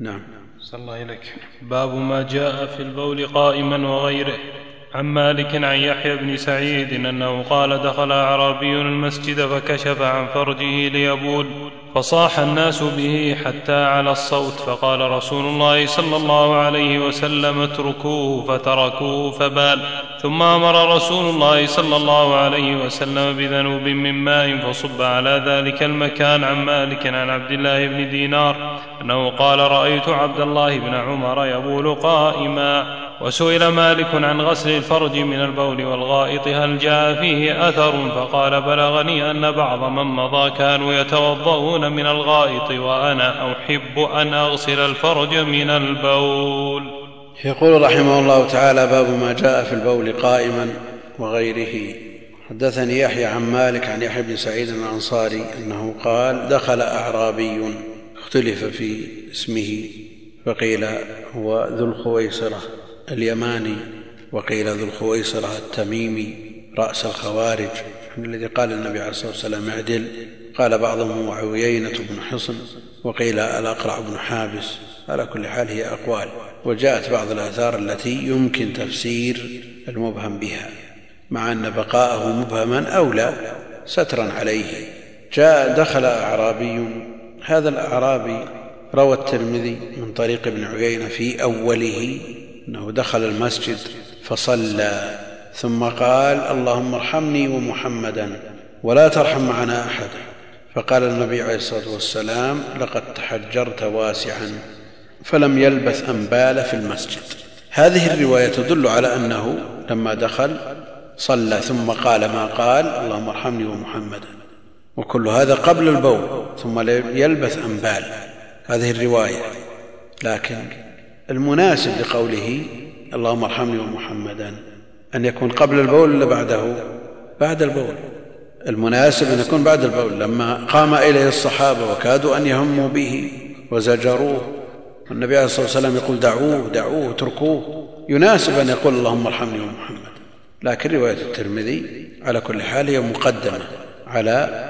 نعم. صلى الله إليك باب ما جاء في البول قائما وغيره. عن مالك عن يحيى بن سعيد أنه قال دخل أعرابي المسجد فكشف عن فرجه ليبول فصاح الناس به حتى على الصوت فقال رسول الله صلى الله عليه وسلم اتركوه فتركوه فبال. ثم أمر رسول الله صلى الله عليه وسلم بذنوب من ماء فصب على ذلك المكان عن مالك عن عبد الله بن دينار أنه قال رأيت عبد الله بن عمر يبول قائما. وسئل مالك عن غسل الفرج من البول والغائط هل جاء فيه أثر؟ فقال بلغني أن بعض من مضى كانوا يتوضؤون من الغائط وأنا أحب أن أغسل الفرج من البول. يقول رحمه الله تعالى باب ما جاء في البول قائما وغيره. حدثني يحيى عن مالك عن يحيى بن سعيد الأنصاري أنه قال دخل أعرابي اختلف في اسمه فقيل هو ذو الخويصرة. اليماني وقيل ذو الخويصرة التميمي رأس الخوارج الذي قال النبي عليه الصلاة والسلام اعدل. قال بعضهم هو عيينة بن حصن وقيل الأقرع بن حابس. على كل حال هي أقوال. وجاءت بعض الآثار التي يمكن تفسير المبهم بها مع أن بقاءه مبهما أولى سترا عليه. جاء دخل أعرابي. هذا الأعرابي روى الترمذي من طريق ابن عيينة في أوله. أنه دخل المسجد فصلى ثم قال اللهم ارحمني ومحمدا ولا ترحم معنا احدا فقال النبي عليه الصلاة والسلام لقد تحجرت واسعا فلم يلبث ان بال في المسجد. هذه الرواية تدل على أنه لما دخل صلى ثم قال ما قال اللهم ارحمني ومحمدا. وكل هذا قبل البول ثم يلبث ان بال هذه الرواية. لكن المناسب لقوله اللهم ارحمني ومحمدا أن يكون قبل البول ولا بعده؟ بعد البول. المناسب أن يكون بعد البول. لما قام إليه الصحابة وكادوا أن يهموا به وزجروه والنبي عليه الصلاة والسلام يقول دعوه دعوه اتركوه. يناسب أن يقول اللهم ارحمني ومحمد لكن رواية الترمذي على كل حال هي مقدمة على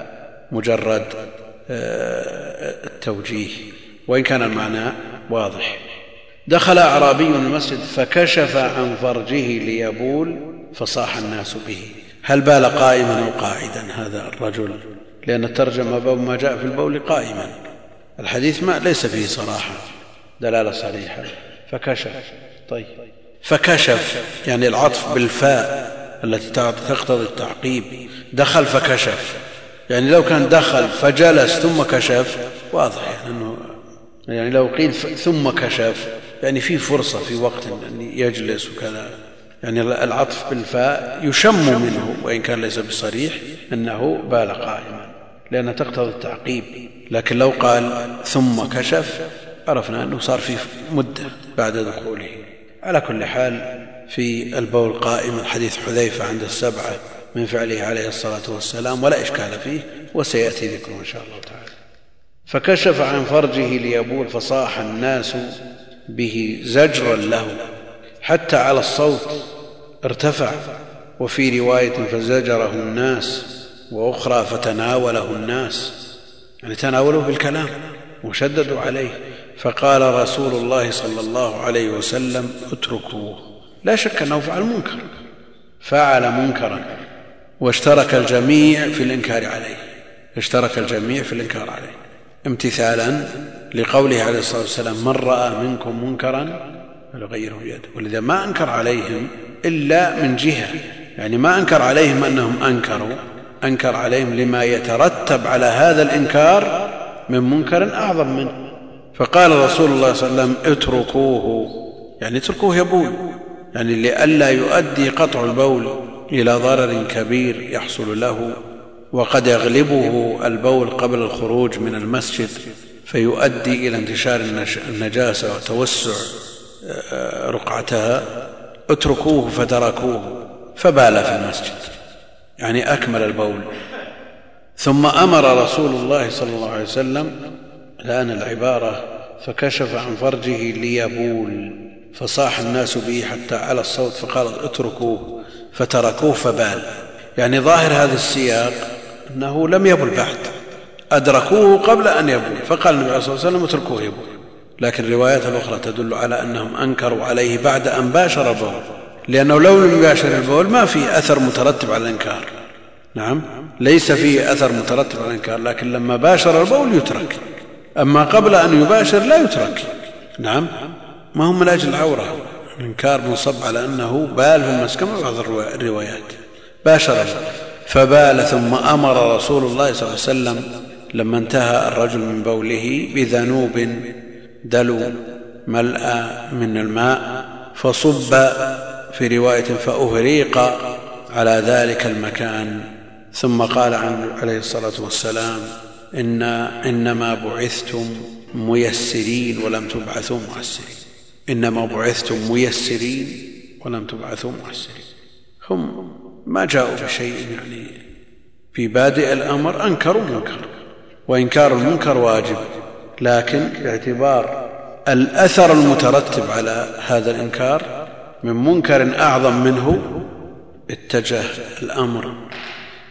مجرد آه، التوجيه وإن كان المعنى واضح. دخل أعرابي المسجد فكشف عن فرجه ليبول فصاح الناس به. هل بال قائما أو قاعدا هذا الرجل؟ لأن الترجمة باب ما جاء في البول قائما. الحديث ما ليس فيه صراحة دلالة صريحة. فكشف. طيب. فكشف يعني العطف بالفاء التي تقتضي التعقيب. دخل فكشف. يعني لو كان دخل فجلس ثم كشف واضح يعني أنه يعني لو قيل ثم كشف يعني في فرصة في وقت أن يجلس وكذا. يعني العطف بالفاء يشم منه وإن كان ليس بصريح أنه بال قائما لأنها تقتضي التعقيب. لكن لو قال ثم كشف عرفنا أنه صار في مدة بعد دخوله. على كل حال في البول قائما حديث حذيفة عند السبعة من فعله عليه الصلاة والسلام ولا إشكال فيه وسيأتي ذكره إن شاء الله تعالى. فكشف عن فرجه ليبول فصاح الناس به زجرا له. حتى على الصوت ارتفع. وفي رواية فزجره الناس وأخرى فتناوله الناس. يعني تناولوا بالكلام وشددوا عليه. فقال رسول الله صلى الله عليه وسلم اتركوه. لا شك أنه فعل منكر. فعل منكرا. واشترك الجميع في الإنكار عليه. اشترك الجميع في الإنكار عليه. امتثالا لقوله عليه الصلاة والسلام من رأى منكم منكرا فليغيره بيده. ولذا ما أنكر عليهم إلا من جهة يعني ما أنكر عليهم أنهم أنكروا أنكر عليهم لما يترتب على هذا الإنكار من منكر أعظم منه. فقال رسول الله صلى الله عليه وسلم اتركوه. يعني اتركوه يبول يعني لئلا يؤدي قطع البول إلى ضرر كبير يحصل له وقد يغلبه البول قبل الخروج من المسجد. فيؤدي إلى انتشار النجاسة وتوسع آه، رقعتها. اتركوه فتركوه فبال في المسجد. يعني أكمل البول. ثم أمر رسول الله صلى الله عليه وسلم الآن العبارة فكشف عن فرجه ليبول. فصاح الناس به حتى على الصوت فقال اتركوه. فتركوه فبال. يعني ظاهر هذا السياق أنه لم يبل بعد. أدركوه قبل أن يبول فقال النبي عليه الصلاة والسلام اتركوه يبول لكن الروايات الأخرى تدل على أنهم أنكروا عليه بعد أن باشر البول. لأنه لو لم يباشر البول ما في أثر مترتب على الإنكار. نعم؟ ليس فيه أثر مترتب على الإنكار لكن لما باشر البول يترك. أما قبل أن يباشر لا يترك. نعم؟ ما هو من أجل العورة؟ الإنكار منصب على أنه بال في المسكن بعض الروايات. باشر فبال ثم أمر رسول الله صلى الله عليه وسلم لما انتهى الرجل من بوله بذنوب دلو ملأ من الماء فصب في رواية فأهريق على ذلك المكان. ثم قال عنه عليه الصلاة والسلام إن إنما بعثتم ميسرين ولم تبعثوا معسرين. إنما بعثتم ميسرين ولم تبعثوا معسرين. هم ما جاءوا بشيء يعني في بادئ الأمر أنكروا منكر وإنكار المنكر واجب لكن باعتبار الأثر المترتب على هذا الإنكار من منكر أعظم منه اتجه الأمر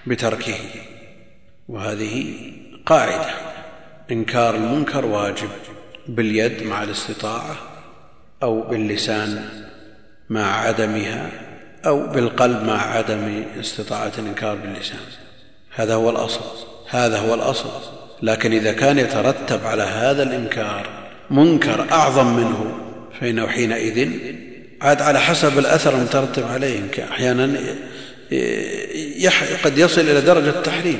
بتركه. وهذه قاعدة إنكار المنكر واجب باليد مع الاستطاعة أو باللسان مع عدمها أو بالقلب مع عدم استطاعة الإنكار باللسان. هذا هو الأصل هذا هو الأصل. لكن إذا كان يترتب على هذا الإنكار منكر أعظم منه فإنه حينئذ عاد على حسب الأثر المترتب عليه أحيانا قد يصل إلى درجة التحريم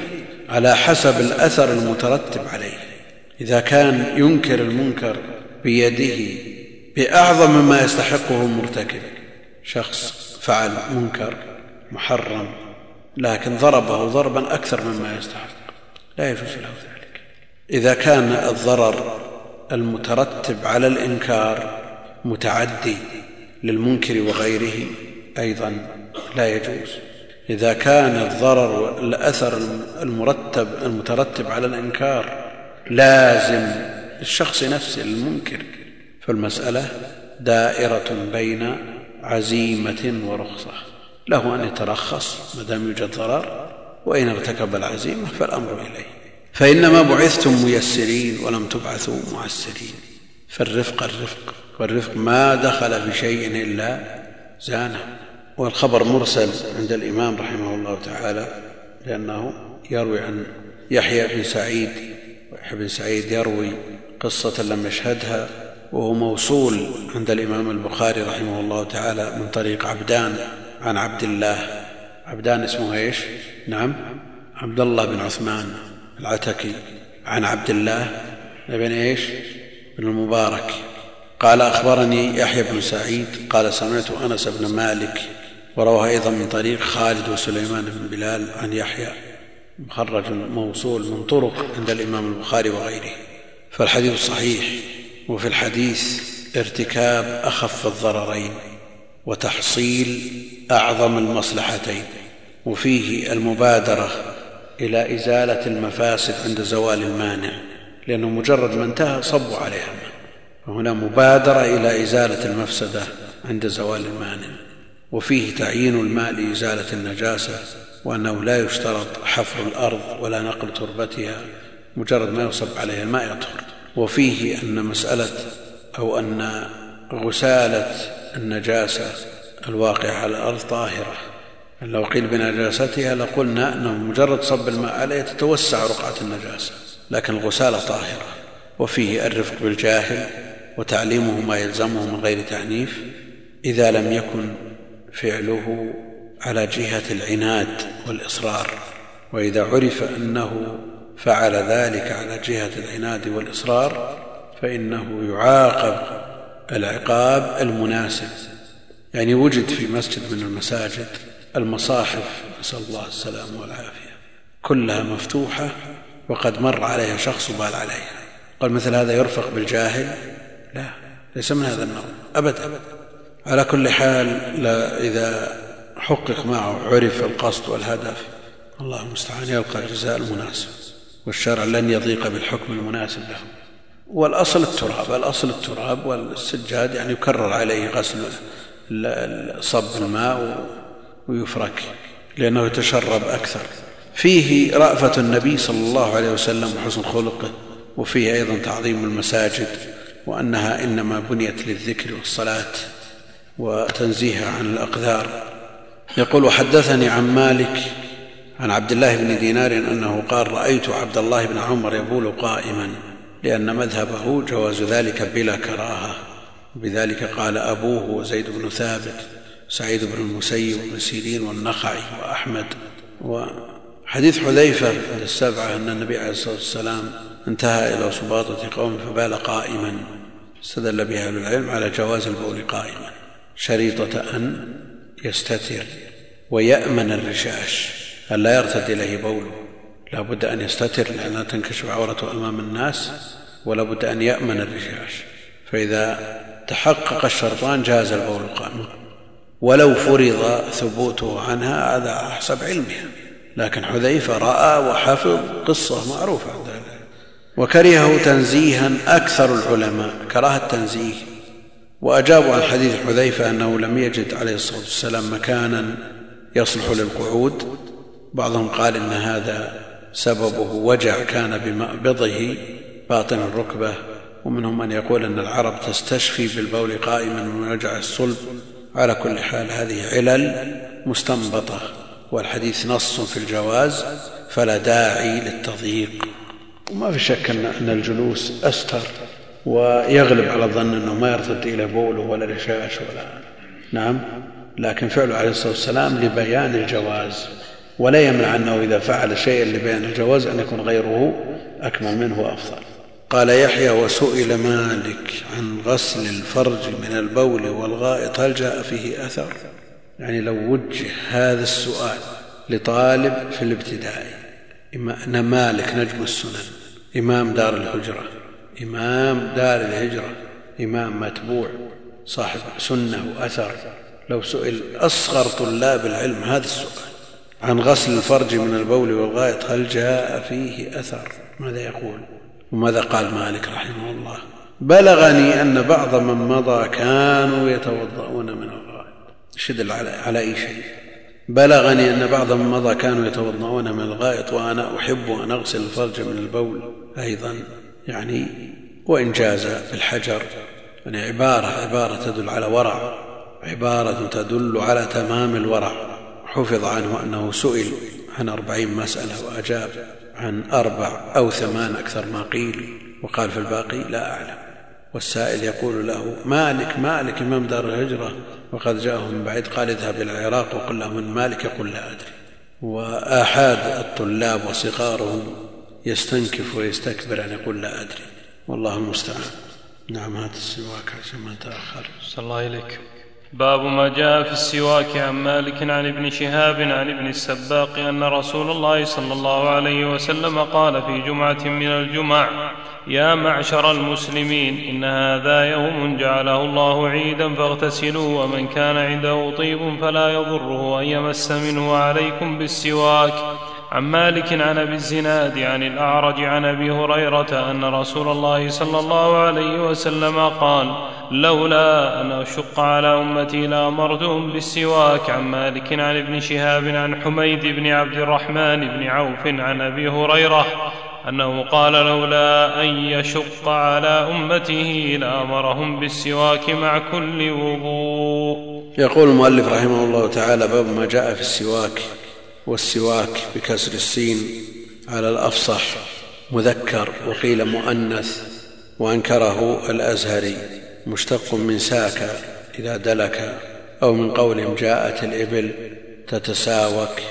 على حسب الأثر المترتب عليه. إذا كان ينكر المنكر بيده بأعظم مما يستحقه المرتكب. شخص فعل منكر محرم لكن ضربه ضربا أكثر مما يستحق. لا يجوز له ذلك. إذا كان الضرر المترتب على الإنكار متعدي للمنكر وغيره أيضا لا يجوز. إذا كان الضرر الأثر المرتب المترتب على الإنكار لازم للشخص نفسه المنكر فالمسألة دائرة بين عزيمة ورخصة. له أن يترخص ما دام يوجد ضرر وإن ارتكب العزيمة فالأمر إليه. فإنما بعثتم ميسرين ولم تبعثوا معسرين. فالرفق الرفق والرفق ما دخل بشيء إلا زانه. والخبر مرسل عند الإمام رحمه الله تعالى لأنه يروي عن يحيى بن سعيد ويحيى بن سعيد يروي قصة لم يشهدها وهو موصول عند الإمام البخاري رحمه الله تعالى من طريق عبدان عن عبد الله. عبدان اسمه إيش؟ نعم عبد الله بن عثمان. العتكي عن عبد الله بن إيش؟ بن المبارك. قال أخبرني يحيى بن سعيد. قال سمعت أنس بن مالك وروى أيضا من طريق خالد وسليمان بن بلال عن يحيى مخرج موصول من طرق عند الإمام البخاري وغيره. فالحديث صحيح وفي الحديث ارتكاب أخف الضررين وتحصيل أعظم المصلحتين وفيه المبادرة إلى إزالة المفاسد عند زوال المانع لأنه مجرد ما انتهى صبوا عليها الماء فهنا مبادرة إلى إزالة المفسدة عند زوال المانع. وفيه تعيين الماء لإزالة النجاسة وأنه لا يشترط حفر الأرض ولا نقل تربتها مجرد ما يصب عليها الماء يطهر. وفيه أن مسألة أو أن غسالة النجاسة الواقعة على الأرض طاهرة. لو قيل بنجاستها لقلنا أنه مجرد صب الماء عليه تتوسع رقعة النجاسة لكن الغسالة طاهرة وفيه الرفق بالجاهل وتعليمه ما يلزمه من غير تعنيف إذا لم يكن فعله على جهة العناد والإصرار. وإذا عرف أنه فعل ذلك على جهة العناد والإصرار فإنه يعاقب العقاب المناسب. يعني وجد في مسجد من المساجد المصاحف نسأل الله السلامة والعافية. كلها مفتوحة وقد مر عليها شخص وبال عليها. قال مثل هذا يرفق بالجاهل؟ لا ليس من هذا النوع أبدا. على كل حال لا إذا حقق معه عرف القصد والهدف الله المستعان يلقى الجزاء المناسب والشرع لن يضيق بالحكم المناسب له. والأصل التراب الأصل التراب والسجاد يعني يكرر عليه غسل صب الماء ويفرك لأنه يتشرب أكثر. فيه رأفة النبي صلى الله عليه وسلم وحسن خلقه وفيه أيضا تعظيم المساجد وأنها إنما بنيت للذكر والصلاة وتنزيهها عن الأقذار يقول وحدثني عن مالك عن عبد الله بن دينار أنه قال رأيت عبد الله بن عمر يبول قائما لأن مذهبه جواز ذلك بلا كراهة وبذلك قال أبوه وزيد بن ثابت. سعيد بن المسيب وابن سيرين والنخعي وأحمد. وحديث حذيفة السبعة أن النبي عليه الصلاة والسلام انتهى إلى سباطة قوم فبال قائما استدل بها أهل العلم على جواز البول قائما شريطة أن يستتر ويأمن الرشاش ألا يرتد إليه بوله لا بد أن يستتر لأنها تنكشف عورته أمام الناس ولا بد أن يأمن الرشاش. فإذا تحقق الشرطان جاز البول قائما ولو فرض ثبوته عنها هذا حسب علمها لكن حذيفة رأى وحفظ قصة معروفة وكرهه تنزيها أكثر العلماء كراهة التنزيه. وأجابوا عن حديث حذيفة أنه لم يجد عليه الصلاة والسلام مكانا يصلح للقعود. بعضهم قال إن هذا سببه وجع كان بمأبضه باطن الركبة. ومنهم من يقول أن العرب تستشفي بالبول قائما من وجع الصلب على كل حال هذه علل مستنبطة والحديث نص في الجواز فلا داعي للتضييق. وما في شك أن الجلوس أستر ويغلب على الظن أنه ما يرتد إلى بوله ولا رشاش ولا نعم. لكن فعله عليه الصلاة والسلام لبيان الجواز. ولا يمنع أنه إذا فعل شيئا لبيان الجواز أن يكون غيره أكمل منه وأفضل. قال يحيى وسئل مالك عن غسل الفرج من البول والغائط هل جاء فيه أثر؟ يعني لو وجه هذا السؤال لطالب في الابتدائي أن مالك نجم السنن إمام دار الهجرة إمام دار الهجرة إمام متبوع صاحب سنة وأثر. لو سئل أصغر طلاب العلم هذا السؤال عن غسل الفرج من البول والغائط هل جاء فيه أثر؟ ماذا يقول؟ وماذا قال مالك رحمه الله؟ بلغني أن بعض من مضى كانوا يتوضؤون من الغائط شدل على, على أي شيء؟ بلغني أن بعض من مضى كانوا يتوضؤون من الغائط وأنا أحب أن أغسل الفرج من البول. أيضا يعني وإن جاز بالحجر يعني عبارة عبارة تدل على ورع. عبارة تدل على تمام الورع. حفظ عنه أنه سئل عن أربعين مسألة وأجاب. عن أربع أو ثمان أكثر ما قيل وقال في الباقي لا أعلم. والسائل يقول له مالك مالك إمام دار الهجرة وقد جاءه من بعيد. قال اذهب إلى العراق وقل له من مالك يقول لا أدري. وآحاد الطلاب وصغارهم يستنكف ويستكبر أن يقول لا أدري. والله المستعان. نعم هات السواك عشان ما تأخر صلى الله إليك باب ما جاء في السواك عن مالك عن ابن شهاب عن ابن السباق أن رسول الله صلى الله عليه وسلم قال في جمعة من الجمع يا معشر المسلمين إن هذا يوم جعله الله عيدا فاغتسلوا ومن كان عنده طيب فلا يضره أن يمس منه عليكم بالسواك. عن مالك عن أبي الزناد عن الأعرج عن أبي هريرة أن رسول الله صلى الله عليه وسلم قال لولا أن أشق على أمتي لامرتهم بالسواك عن مالك عن ابن شهاب عن حميد بن عبد الرحمن بن عوف عن أبي هريرة أنه قال لولا أن يشق على أمته لأمرهم بالسواك مع كل وضوء. يقول المؤلف رحمه الله تعالى باب ما جاء في السواك. والسواك بكسر السين على الأفصح مذكر وقيل مؤنث وأنكره الأزهري مشتق من ساك إذا دلك أو من قولهم جاءت الإبل تتساوك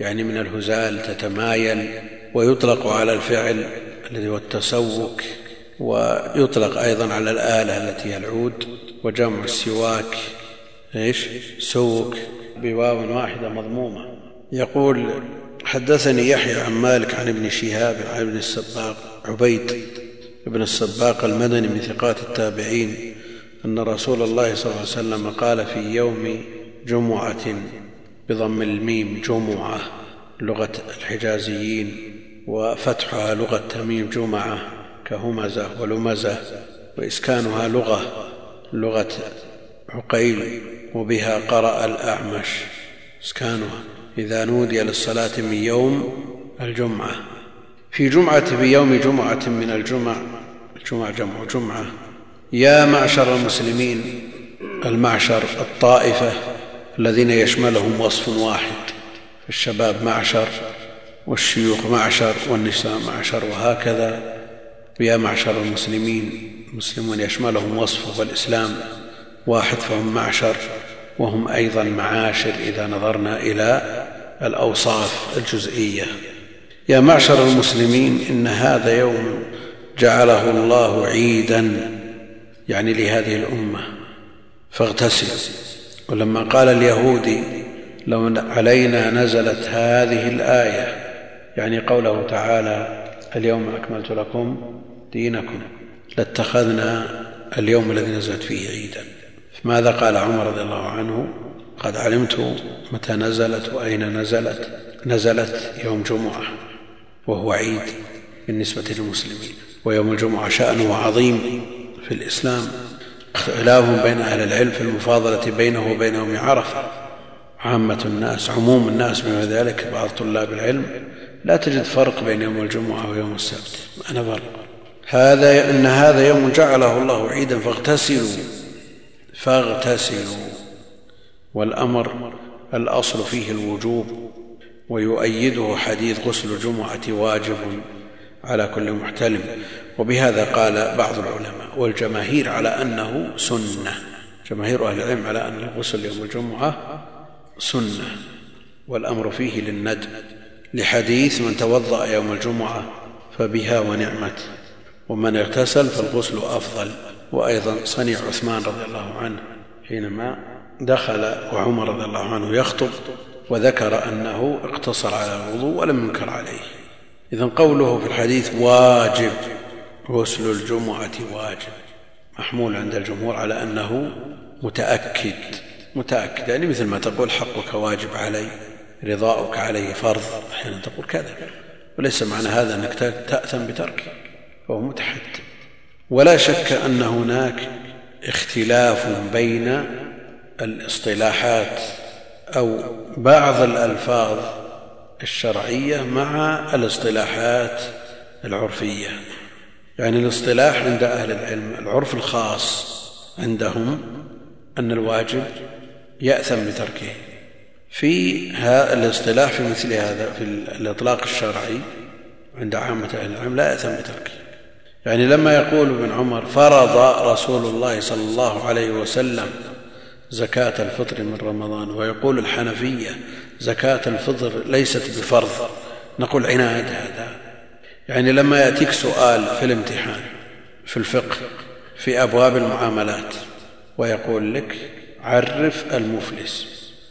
يعني من الهزال تتمايل ويطلق على الفعل الذي هو التسوك ويطلق أيضا على الآلة التي هي العود وجمع السواك إيش؟ سوك بواو واحدة مضمومة. يقول حدثني يحيى عن مالك عن ابن شهاب عن ابن السباق عبيد بن السباق المدني من ثقات التابعين أن رسول الله صلى الله عليه وسلم قال في يوم جمعة بضم الميم جمعة لغة الحجازيين وفتحها لغة تميم جمعة كهمزة ولمزة وإسكانها لغة لغة عقيل وبها قرأ الأعمش إسكانها. إذا نودي للصلاة من يوم الجمعة. في جمعة في يوم جمعة من الجمع الجمع جمع جمعة. يا معشر المسلمين المعشر الطائفة الذين يشملهم وصف واحد. الشباب معشر والشيوخ معشر والنساء معشر وهكذا. يا معشر المسلمين المسلمون يشملهم وصف والإسلام واحد فهم معشر وهم أيضا معاشر إذا نظرنا إلى الأوصاف الجزئية. يا معشر المسلمين إن هذا يوم جعله الله عيدا يعني لهذه الأمة. فاغتسل. ولما قال اليهودي لو علينا نزلت هذه الآية يعني قوله تعالى اليوم أكملت لكم دينكم. لاتخذنا اليوم الذي نزلت فيه عيدا. ماذا قال عمر رضي الله عنه؟ قد علمت متى نزلت وأين نزلت. نزلت يوم جمعة وهو عيد بالنسبة للمسلمين ويوم الجمعة شأنه عظيم في الإسلام. اختلاف بين أهل العلم في المفاضلة بينه وبين يوم عرفة. عامة الناس عموم الناس بما ذلك بعض طلاب العلم لا تجد فرق بين يوم الجمعة ويوم السبت. أنا فرق هذا إن هذا يوم جعله الله عيدا فاغتسلوا. فاغتسلوا. والأمر الأصل فيه الوجوب ويؤيده حديث غسل الجمعة واجب على كل محتلم. وبهذا قال بعض العلماء والجماهير على أنه سنة. جماهير أهل العلم على أن الغسل يوم الجمعة سنة والأمر فيه للندب لحديث من توضأ يوم الجمعة فبها ونعمت. ومن اغتسل فالغسل أفضل. وأيضا صنيع عثمان رضي الله عنه حينما دخل وعمر رضي الله عنه يخطب وذكر أنه اقتصر على الوضوء ولم ينكر عليه. إذا قوله في الحديث واجب غسل الجمعة واجب محمول عند الجمهور على أنه متأكد متأكد يعني مثل ما تقول حقك واجب علي رضاؤك عليه فرض أحيانا تقول كذا. وليس معنى هذا أنك تأثم بتركه فهو متحد. ولا شك أن هناك اختلاف بين الاصطلاحات أو بعض الألفاظ الشرعية مع الاصطلاحات العرفية. يعني الاصطلاح عند أهل العلم العرف الخاص عندهم أن الواجب يأثم بتركه. في الاصطلاح في مثل هذا في الإطلاق الشرعي عند عامة أهل العلم لا يأثم بتركه. يعني لما يقول ابن عمر فرض رسول الله صلى الله عليه وسلم زكاة الفطر من رمضان. ويقول الحنفية زكاة الفطر ليست بفرض. نقول عناد هذا؟ يعني لما يأتيك سؤال في الامتحان في الفقه في أبواب المعاملات ويقول لك عرف المفلس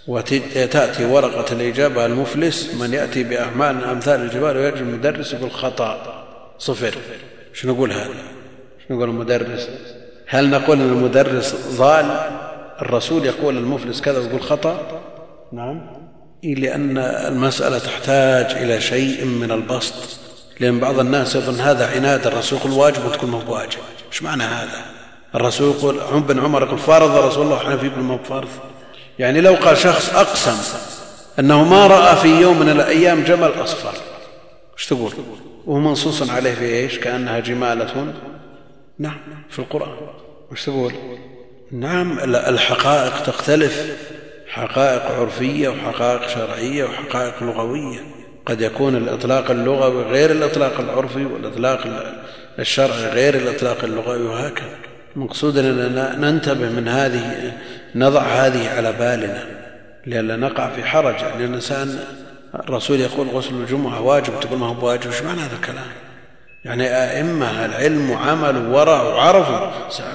وتأتي ورقة الإجابة المفلس من يأتي بأعمال أمثال الجبال ويجب المدرس بالخطأ صفر. شو نقول هذا؟ شو نقول المدرس؟ هل نقول إن المدرس ضال؟ الرسول يقول المفلس كذا ويقول خطأ؟ نعم. لأن المسألة تحتاج إلى شيء من البسط لأن بعض الناس يظن هذا عناد الرسول يقول واجب وتقول ما بواجب إيش معنى هذا؟ الرسول يقول عم بن عمر يقول فرض رسول الله إحنا فيكم ما بفرض. يعني لو قال شخص أقسم أنه ما رأى في يوم من الأيام جمل أصفر إيش تقول؟ وهو منصوص عليه في إيش كأنها جمالة. نعم. في القرآن. إيش تقول؟ نعم الحقائق تختلف. حقائق عرفية وحقائق شرعية وحقائق لغوية. قد يكون الإطلاق اللغوي غير الإطلاق العرفي والإطلاق الشرعي غير الإطلاق اللغوي وهكذا. المقصود أننا ننتبه من هذه نضع هذه على بالنا لئلا نقع في حرج. يعني الإنسان الرسول يقول غسل الجمعة واجب تقول ما هو بواجب إيش معنى هذا الكلام؟ يعني أئمة العلم وعملوا ورع وعرفوا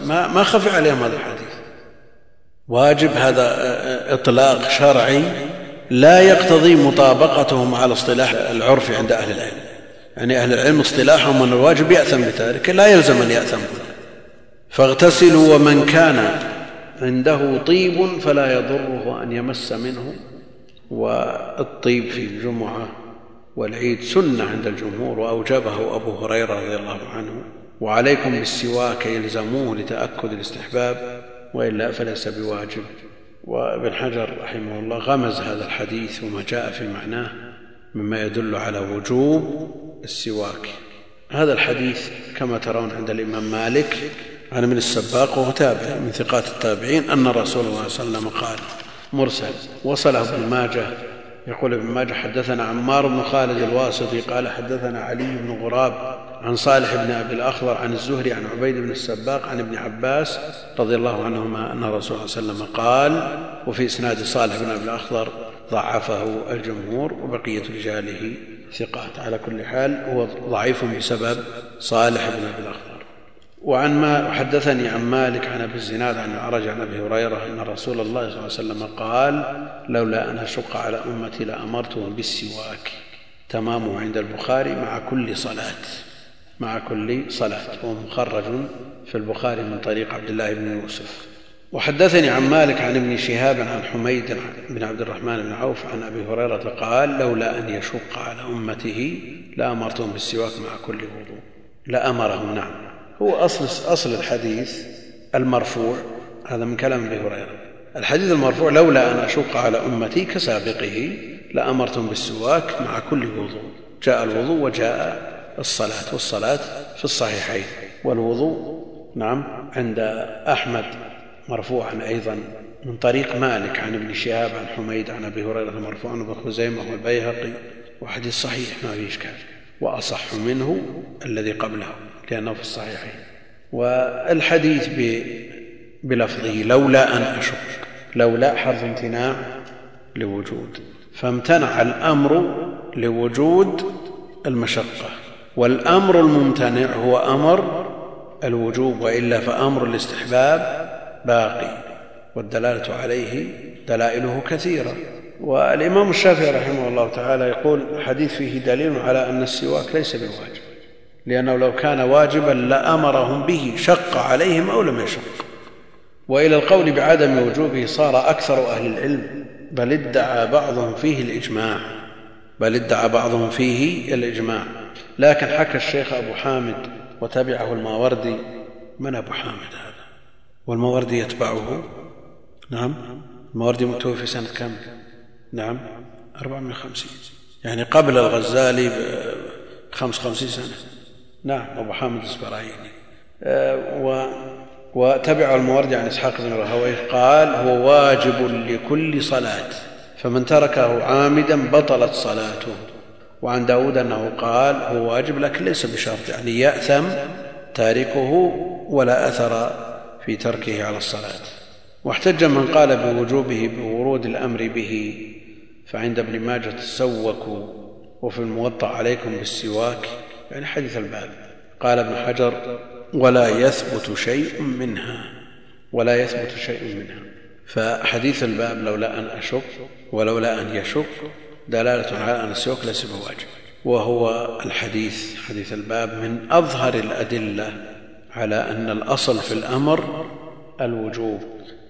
ما, ما خفي عليهم هذا الحديث. واجب هذا إطلاق شرعي لا يقتضي مطابقته مع الاصطلاح العرفي عند أهل العلم. يعني أهل العلم اصطلاحهم أن الواجب يأثم بذلك لا يلزم أن يأثم. فاغتسلوا ومن كان عنده طيب فلا يضره أن يمس منه. والطيب في الجمعة والعيد سنة عند الجمهور وأوجبه أبو هريرة رضي الله عنه. وعليكم بالسواك يلزموه لتأكد الاستحباب. وإلا فليس بواجب. وابن حجر رحمه الله غمز هذا الحديث وما جاء في معناه مما يدل على وجوب السواك. هذا الحديث كما ترون عند الإمام مالك عن ابن السباق وهو تابع من ثقات التابعين أن رسول الله صلى الله عليه وسلم قال مرسل. وصله ابن ماجه يقول ابن ماجه حدثنا عمار بن خالد الواسطي قال حدثنا علي بن غراب عن صالح بن أبي الأخضر عن الزهري عن عبيد بن السباق عن ابن عباس رضي الله عنهما أن الرسول صلى الله عليه وسلم قال وفي إسناد صالح بن أبي الأخضر ضعفه الجمهور وبقية رجاله ثقات. على كل حال هو ضعيف بسبب صالح بن أبي الأخضر. وعن ما حدثني عن مالك عن أبي الزناد عن اعرج عن أبي هريرة أن رسول الله صلى الله عليه وسلم قال لولا أن أشق على أمتي لأمرتهم بالسواك. تمامه عند البخاري مع كل صلاة. مع كل صلاة. وهو مخرج في البخاري من طريق عبد الله بن يوسف. وحدثني عن مالك عن ابن شهاب عن حميد بن عبد الرحمن بن عوف عن أبي هريرة قال لولا أن يشق على أمته لامرتهم بالسواك مع كل وضوء. لامرهم نعم. هو أصل, أصل الحديث المرفوع. هذا من كلام أبي هريرة. الحديث المرفوع لولا أن أشق على أمتي كسابقه لأمرتم بالسواك مع كل وضوء. جاء الوضوء وجاء الصلاة والصلاة في الصحيحين والوضوء نعم عند أحمد مرفوعا أيضا من طريق مالك عن ابن شهاب عن حميد عن أبي هريرة مرفوعا وابن خزيمة والبيهقي وحديث صحيح ما فيه إشكال وأصح منه الذي قبله لأنه في الصحيحين والحديث بلفظه لولا أن أشك لولا حرف امتناع لوجود فامتنع الأمر لوجود المشقة والأمر الممتنع هو أمر الوجوب وإلا فأمر الاستحباب باقي والدلالة عليه دلائله كثيرة. والإمام الشافعي رحمه الله تعالى يقول حديث فيه دليل على أن السواك ليس بواجب لأنه لو كان واجبا لأمرهم به شق عليهم أو لم يشق. وإلى القول بعدم وجوبه صار أكثر أهل العلم بل ادعى بعضهم فيه الإجماع بل ادعى بعضهم فيه الإجماع. لكن حكى الشيخ أبو حامد وتبعه الماوردي من أبو حامد هذا؟ والماوردي يتبعه؟ نعم. الماوردي متوفي سنة كم؟ نعم. 450 يعني قبل الغزالي ب 55 سنة. نعم أبو حامد السبرايني آه، و وتبع الموردي عن إسحاق بن راهويه قال هو واجب لكل صلاة. فمن تركه عامدا بطلت صلاته. وعن داود أنه قال هو واجب لكن ليس بشرط يعني يأثم تاركه ولا أثر في تركه على الصلاة. واحتج من قال بوجوبه بورود الأمر به فعند ابن ماجه تسوكوا وفي الموطأ عليكم بالسواك يعني حديث الباب. قال ابن حجر ولا يثبت شيء منها ولا يثبت شيء منها. فحديث الباب لولا أن أشك ولولا أن يشك دلالة على أن السواك ليس بواجب وهو الحديث حديث الباب من أظهر الأدلة على أن الأصل في الأمر الوجوب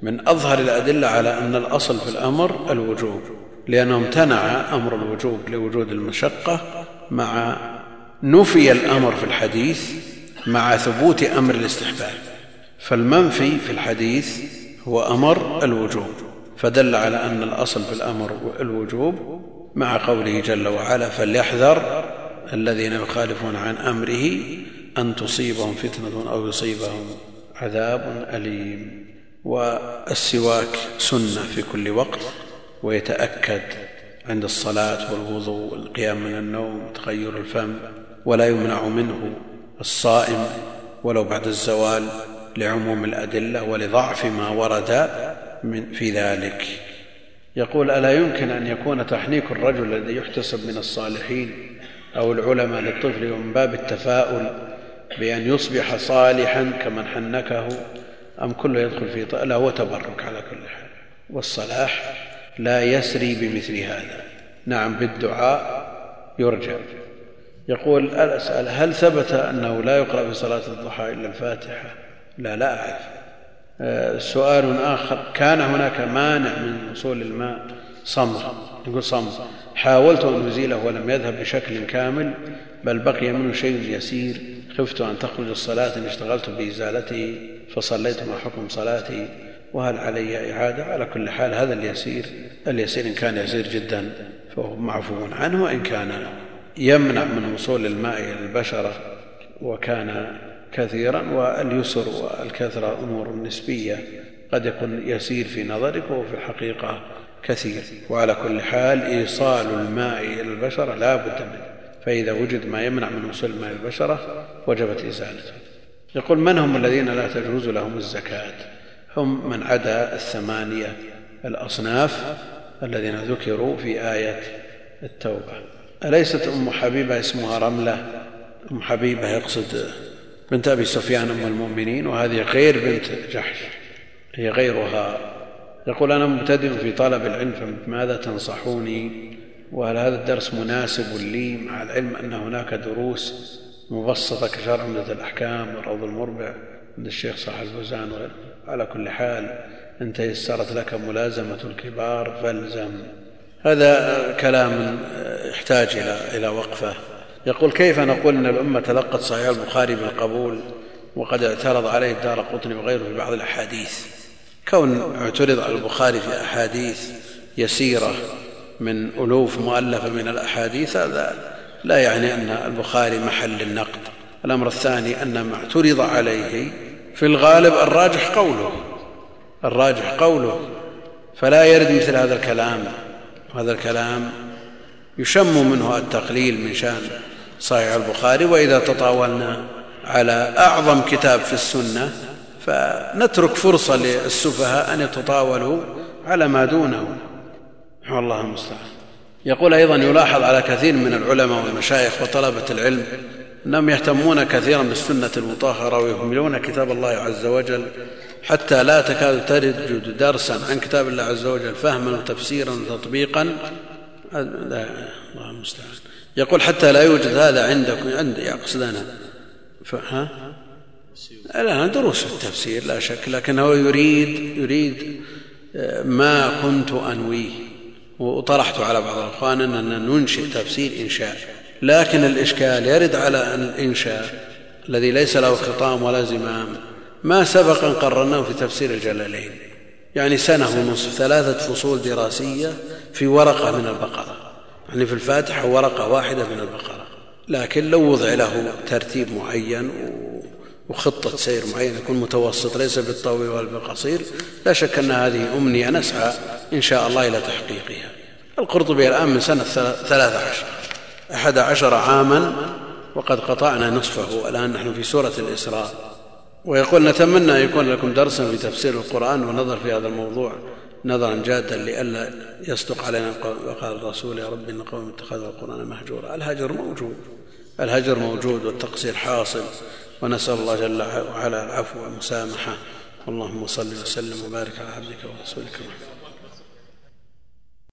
من أظهر الأدلة على أن الأصل في الأمر الوجوب لأنه امتنع أمر الوجوب لوجود المشقة مع نفي الأمر في الحديث مع ثبوت أمر الاستحباب. فالمنفي في الحديث هو أمر الوجوب فدل على أن الأصل في الأمر الوجوب مع قوله جل وعلا فليحذر الذين يخالفون عن أمره أن تصيبهم فتنة أو يصيبهم عذاب أليم. والسواك سنة في كل وقت ويتأكد عند الصلاة والوضوء والقيام من النوم تغير الفم ولا يمنع منه الصائم ولو بعد الزوال لعموم الأدلة ولضعف ما ورد من في ذلك. يقول ألا يمكن أن يكون تحنيك الرجل الذي يحتسب من الصالحين أو العلماء للطفل من باب التفاؤل بأن يصبح صالحا كمن حنكه؟ أم كله يدخل في لا هو تبرك على كل حال. والصلاح لا يسري بمثل هذا. نعم بالدعاء يرجى يقول الأسأل هل ثبت أنه لا يقرأ في صلاة الضحى إلا الفاتحة؟ لا لا أعرف. سؤال آخر. كان هناك مانع من وصول الماء؟ صمغ. يقول صمغ. حاولت أن أزيله ولم يذهب بشكل كامل بل بقي منه شيء يسير. خفت أن تخرج الصلاة إن اشتغلت بإزالته فصليت مع حكم صلاتي. وهل علي إعادة؟ على كل حال هذا اليسير اليسير إن كان يسير جدا فهو معفو عنه. وإن كان يمنع من وصول الماء إلى البشرة وكان كثيرا واليسر والكثرة أمور نسبية قد يكون يسير في نظرك وفي الحقيقة كثير. وعلى كل حال إيصال الماء إلى البشرة لا بد منه. فإذا وجد ما يمنع من وصول الماء إلى البشرة وجبت إزالته. يقول من هم الذين لا تجوز لهم الزكاة؟ هم من عدا الثمانية الأصناف الذين ذكروا في آية التوبة. أليست أم حبيبة اسمها رملة؟ أم حبيبة يقصد بنت أبي سفيان أم المؤمنين وهذه غير بنت جحش هي غيرها. يقول أنا مبتدئ في طلب العلم فماذا تنصحوني؟ وهل هذا الدرس مناسب لي؟ مع العلم أن هناك دروس مبسطة كشرح عمدة الأحكام والروض المربع عند الشيخ صاحب الفوزان على كل حال إن تيسرت لك ملازمة الكبار فالزم. هذا كلام يحتاج إلى إلى وقفة. يقول كيف نقول إن الأمة تلقت صحيح البخاري بالقبول وقد اعترض عليه الدار قطني وغيره في بعض الأحاديث؟ كون اعترض على البخاري في أحاديث يسيرة من ألوف مؤلفة من الأحاديث هذا لا يعني أن البخاري محل النقد. الأمر الثاني أن ما اعترض عليه في الغالب الراجح قوله. الراجح قوله. فلا يرد مثل هذا الكلام. هذا الكلام يشم منه التقليل من شأن صحيح البخاري وإذا تطاولنا على أعظم كتاب في السنة فنترك فرصة للسفهاء أن يتطاولوا على ما دونه. والله المستعان. يقول أيضا يلاحظ على كثير من العلماء والمشايخ وطلبة العلم أنهم يهتمون كثيرا بالسنة المطهرة ويهملون كتاب الله عز وجل حتى لا تكاد تجد درسا عن كتاب الله عز وجل فهما وتفسيرا وتطبيقا. لا الله المستعان. يقول حتى لا يوجد هذا عندكم عندي يقصد أنا. ها؟ لا دروس التفسير لا شك لكنه يريد يريد آه، ما كنت أنويه. وطرحت على بعض الإخوان اننا ننشئ تفسير إنشاء. لكن الإشكال يرد على الإنشاء الذي ليس له خطام ولا زمام ما سبق أن قررناه في تفسير الجلالين. يعني سنة ونصف ثلاثة فصول دراسية في ورقة من البقرة. يعني في الفاتحة ورقة واحدة من البقرة. لكن لو وضع له ترتيب معين وخطة سير معينة يكون متوسط ليس بالطويل ولا بالقصير لا شك أن هذه أمنية نسعى إن شاء الله إلى تحقيقها. القرطبي الآن من سنة ثلاثة عشر. أحد عشر عاما وقد قطعنا نصفه. والآن نحن في سورة الإسراء. ويقول نتمنى أن يكون لكم درسا في تفسير القرآن ونظر في هذا الموضوع. نظرا جادا لئلا يصدق علينا وقال الرسول يا رب إن قوم اتخذوا القرآن مهجورا. الهجر موجود الهجر موجود والتقصير حاصل ونسأل الله جل وعلا العفو والمسامحة. اللهم صل وسلم وبارك على عبدك ورسولك محمد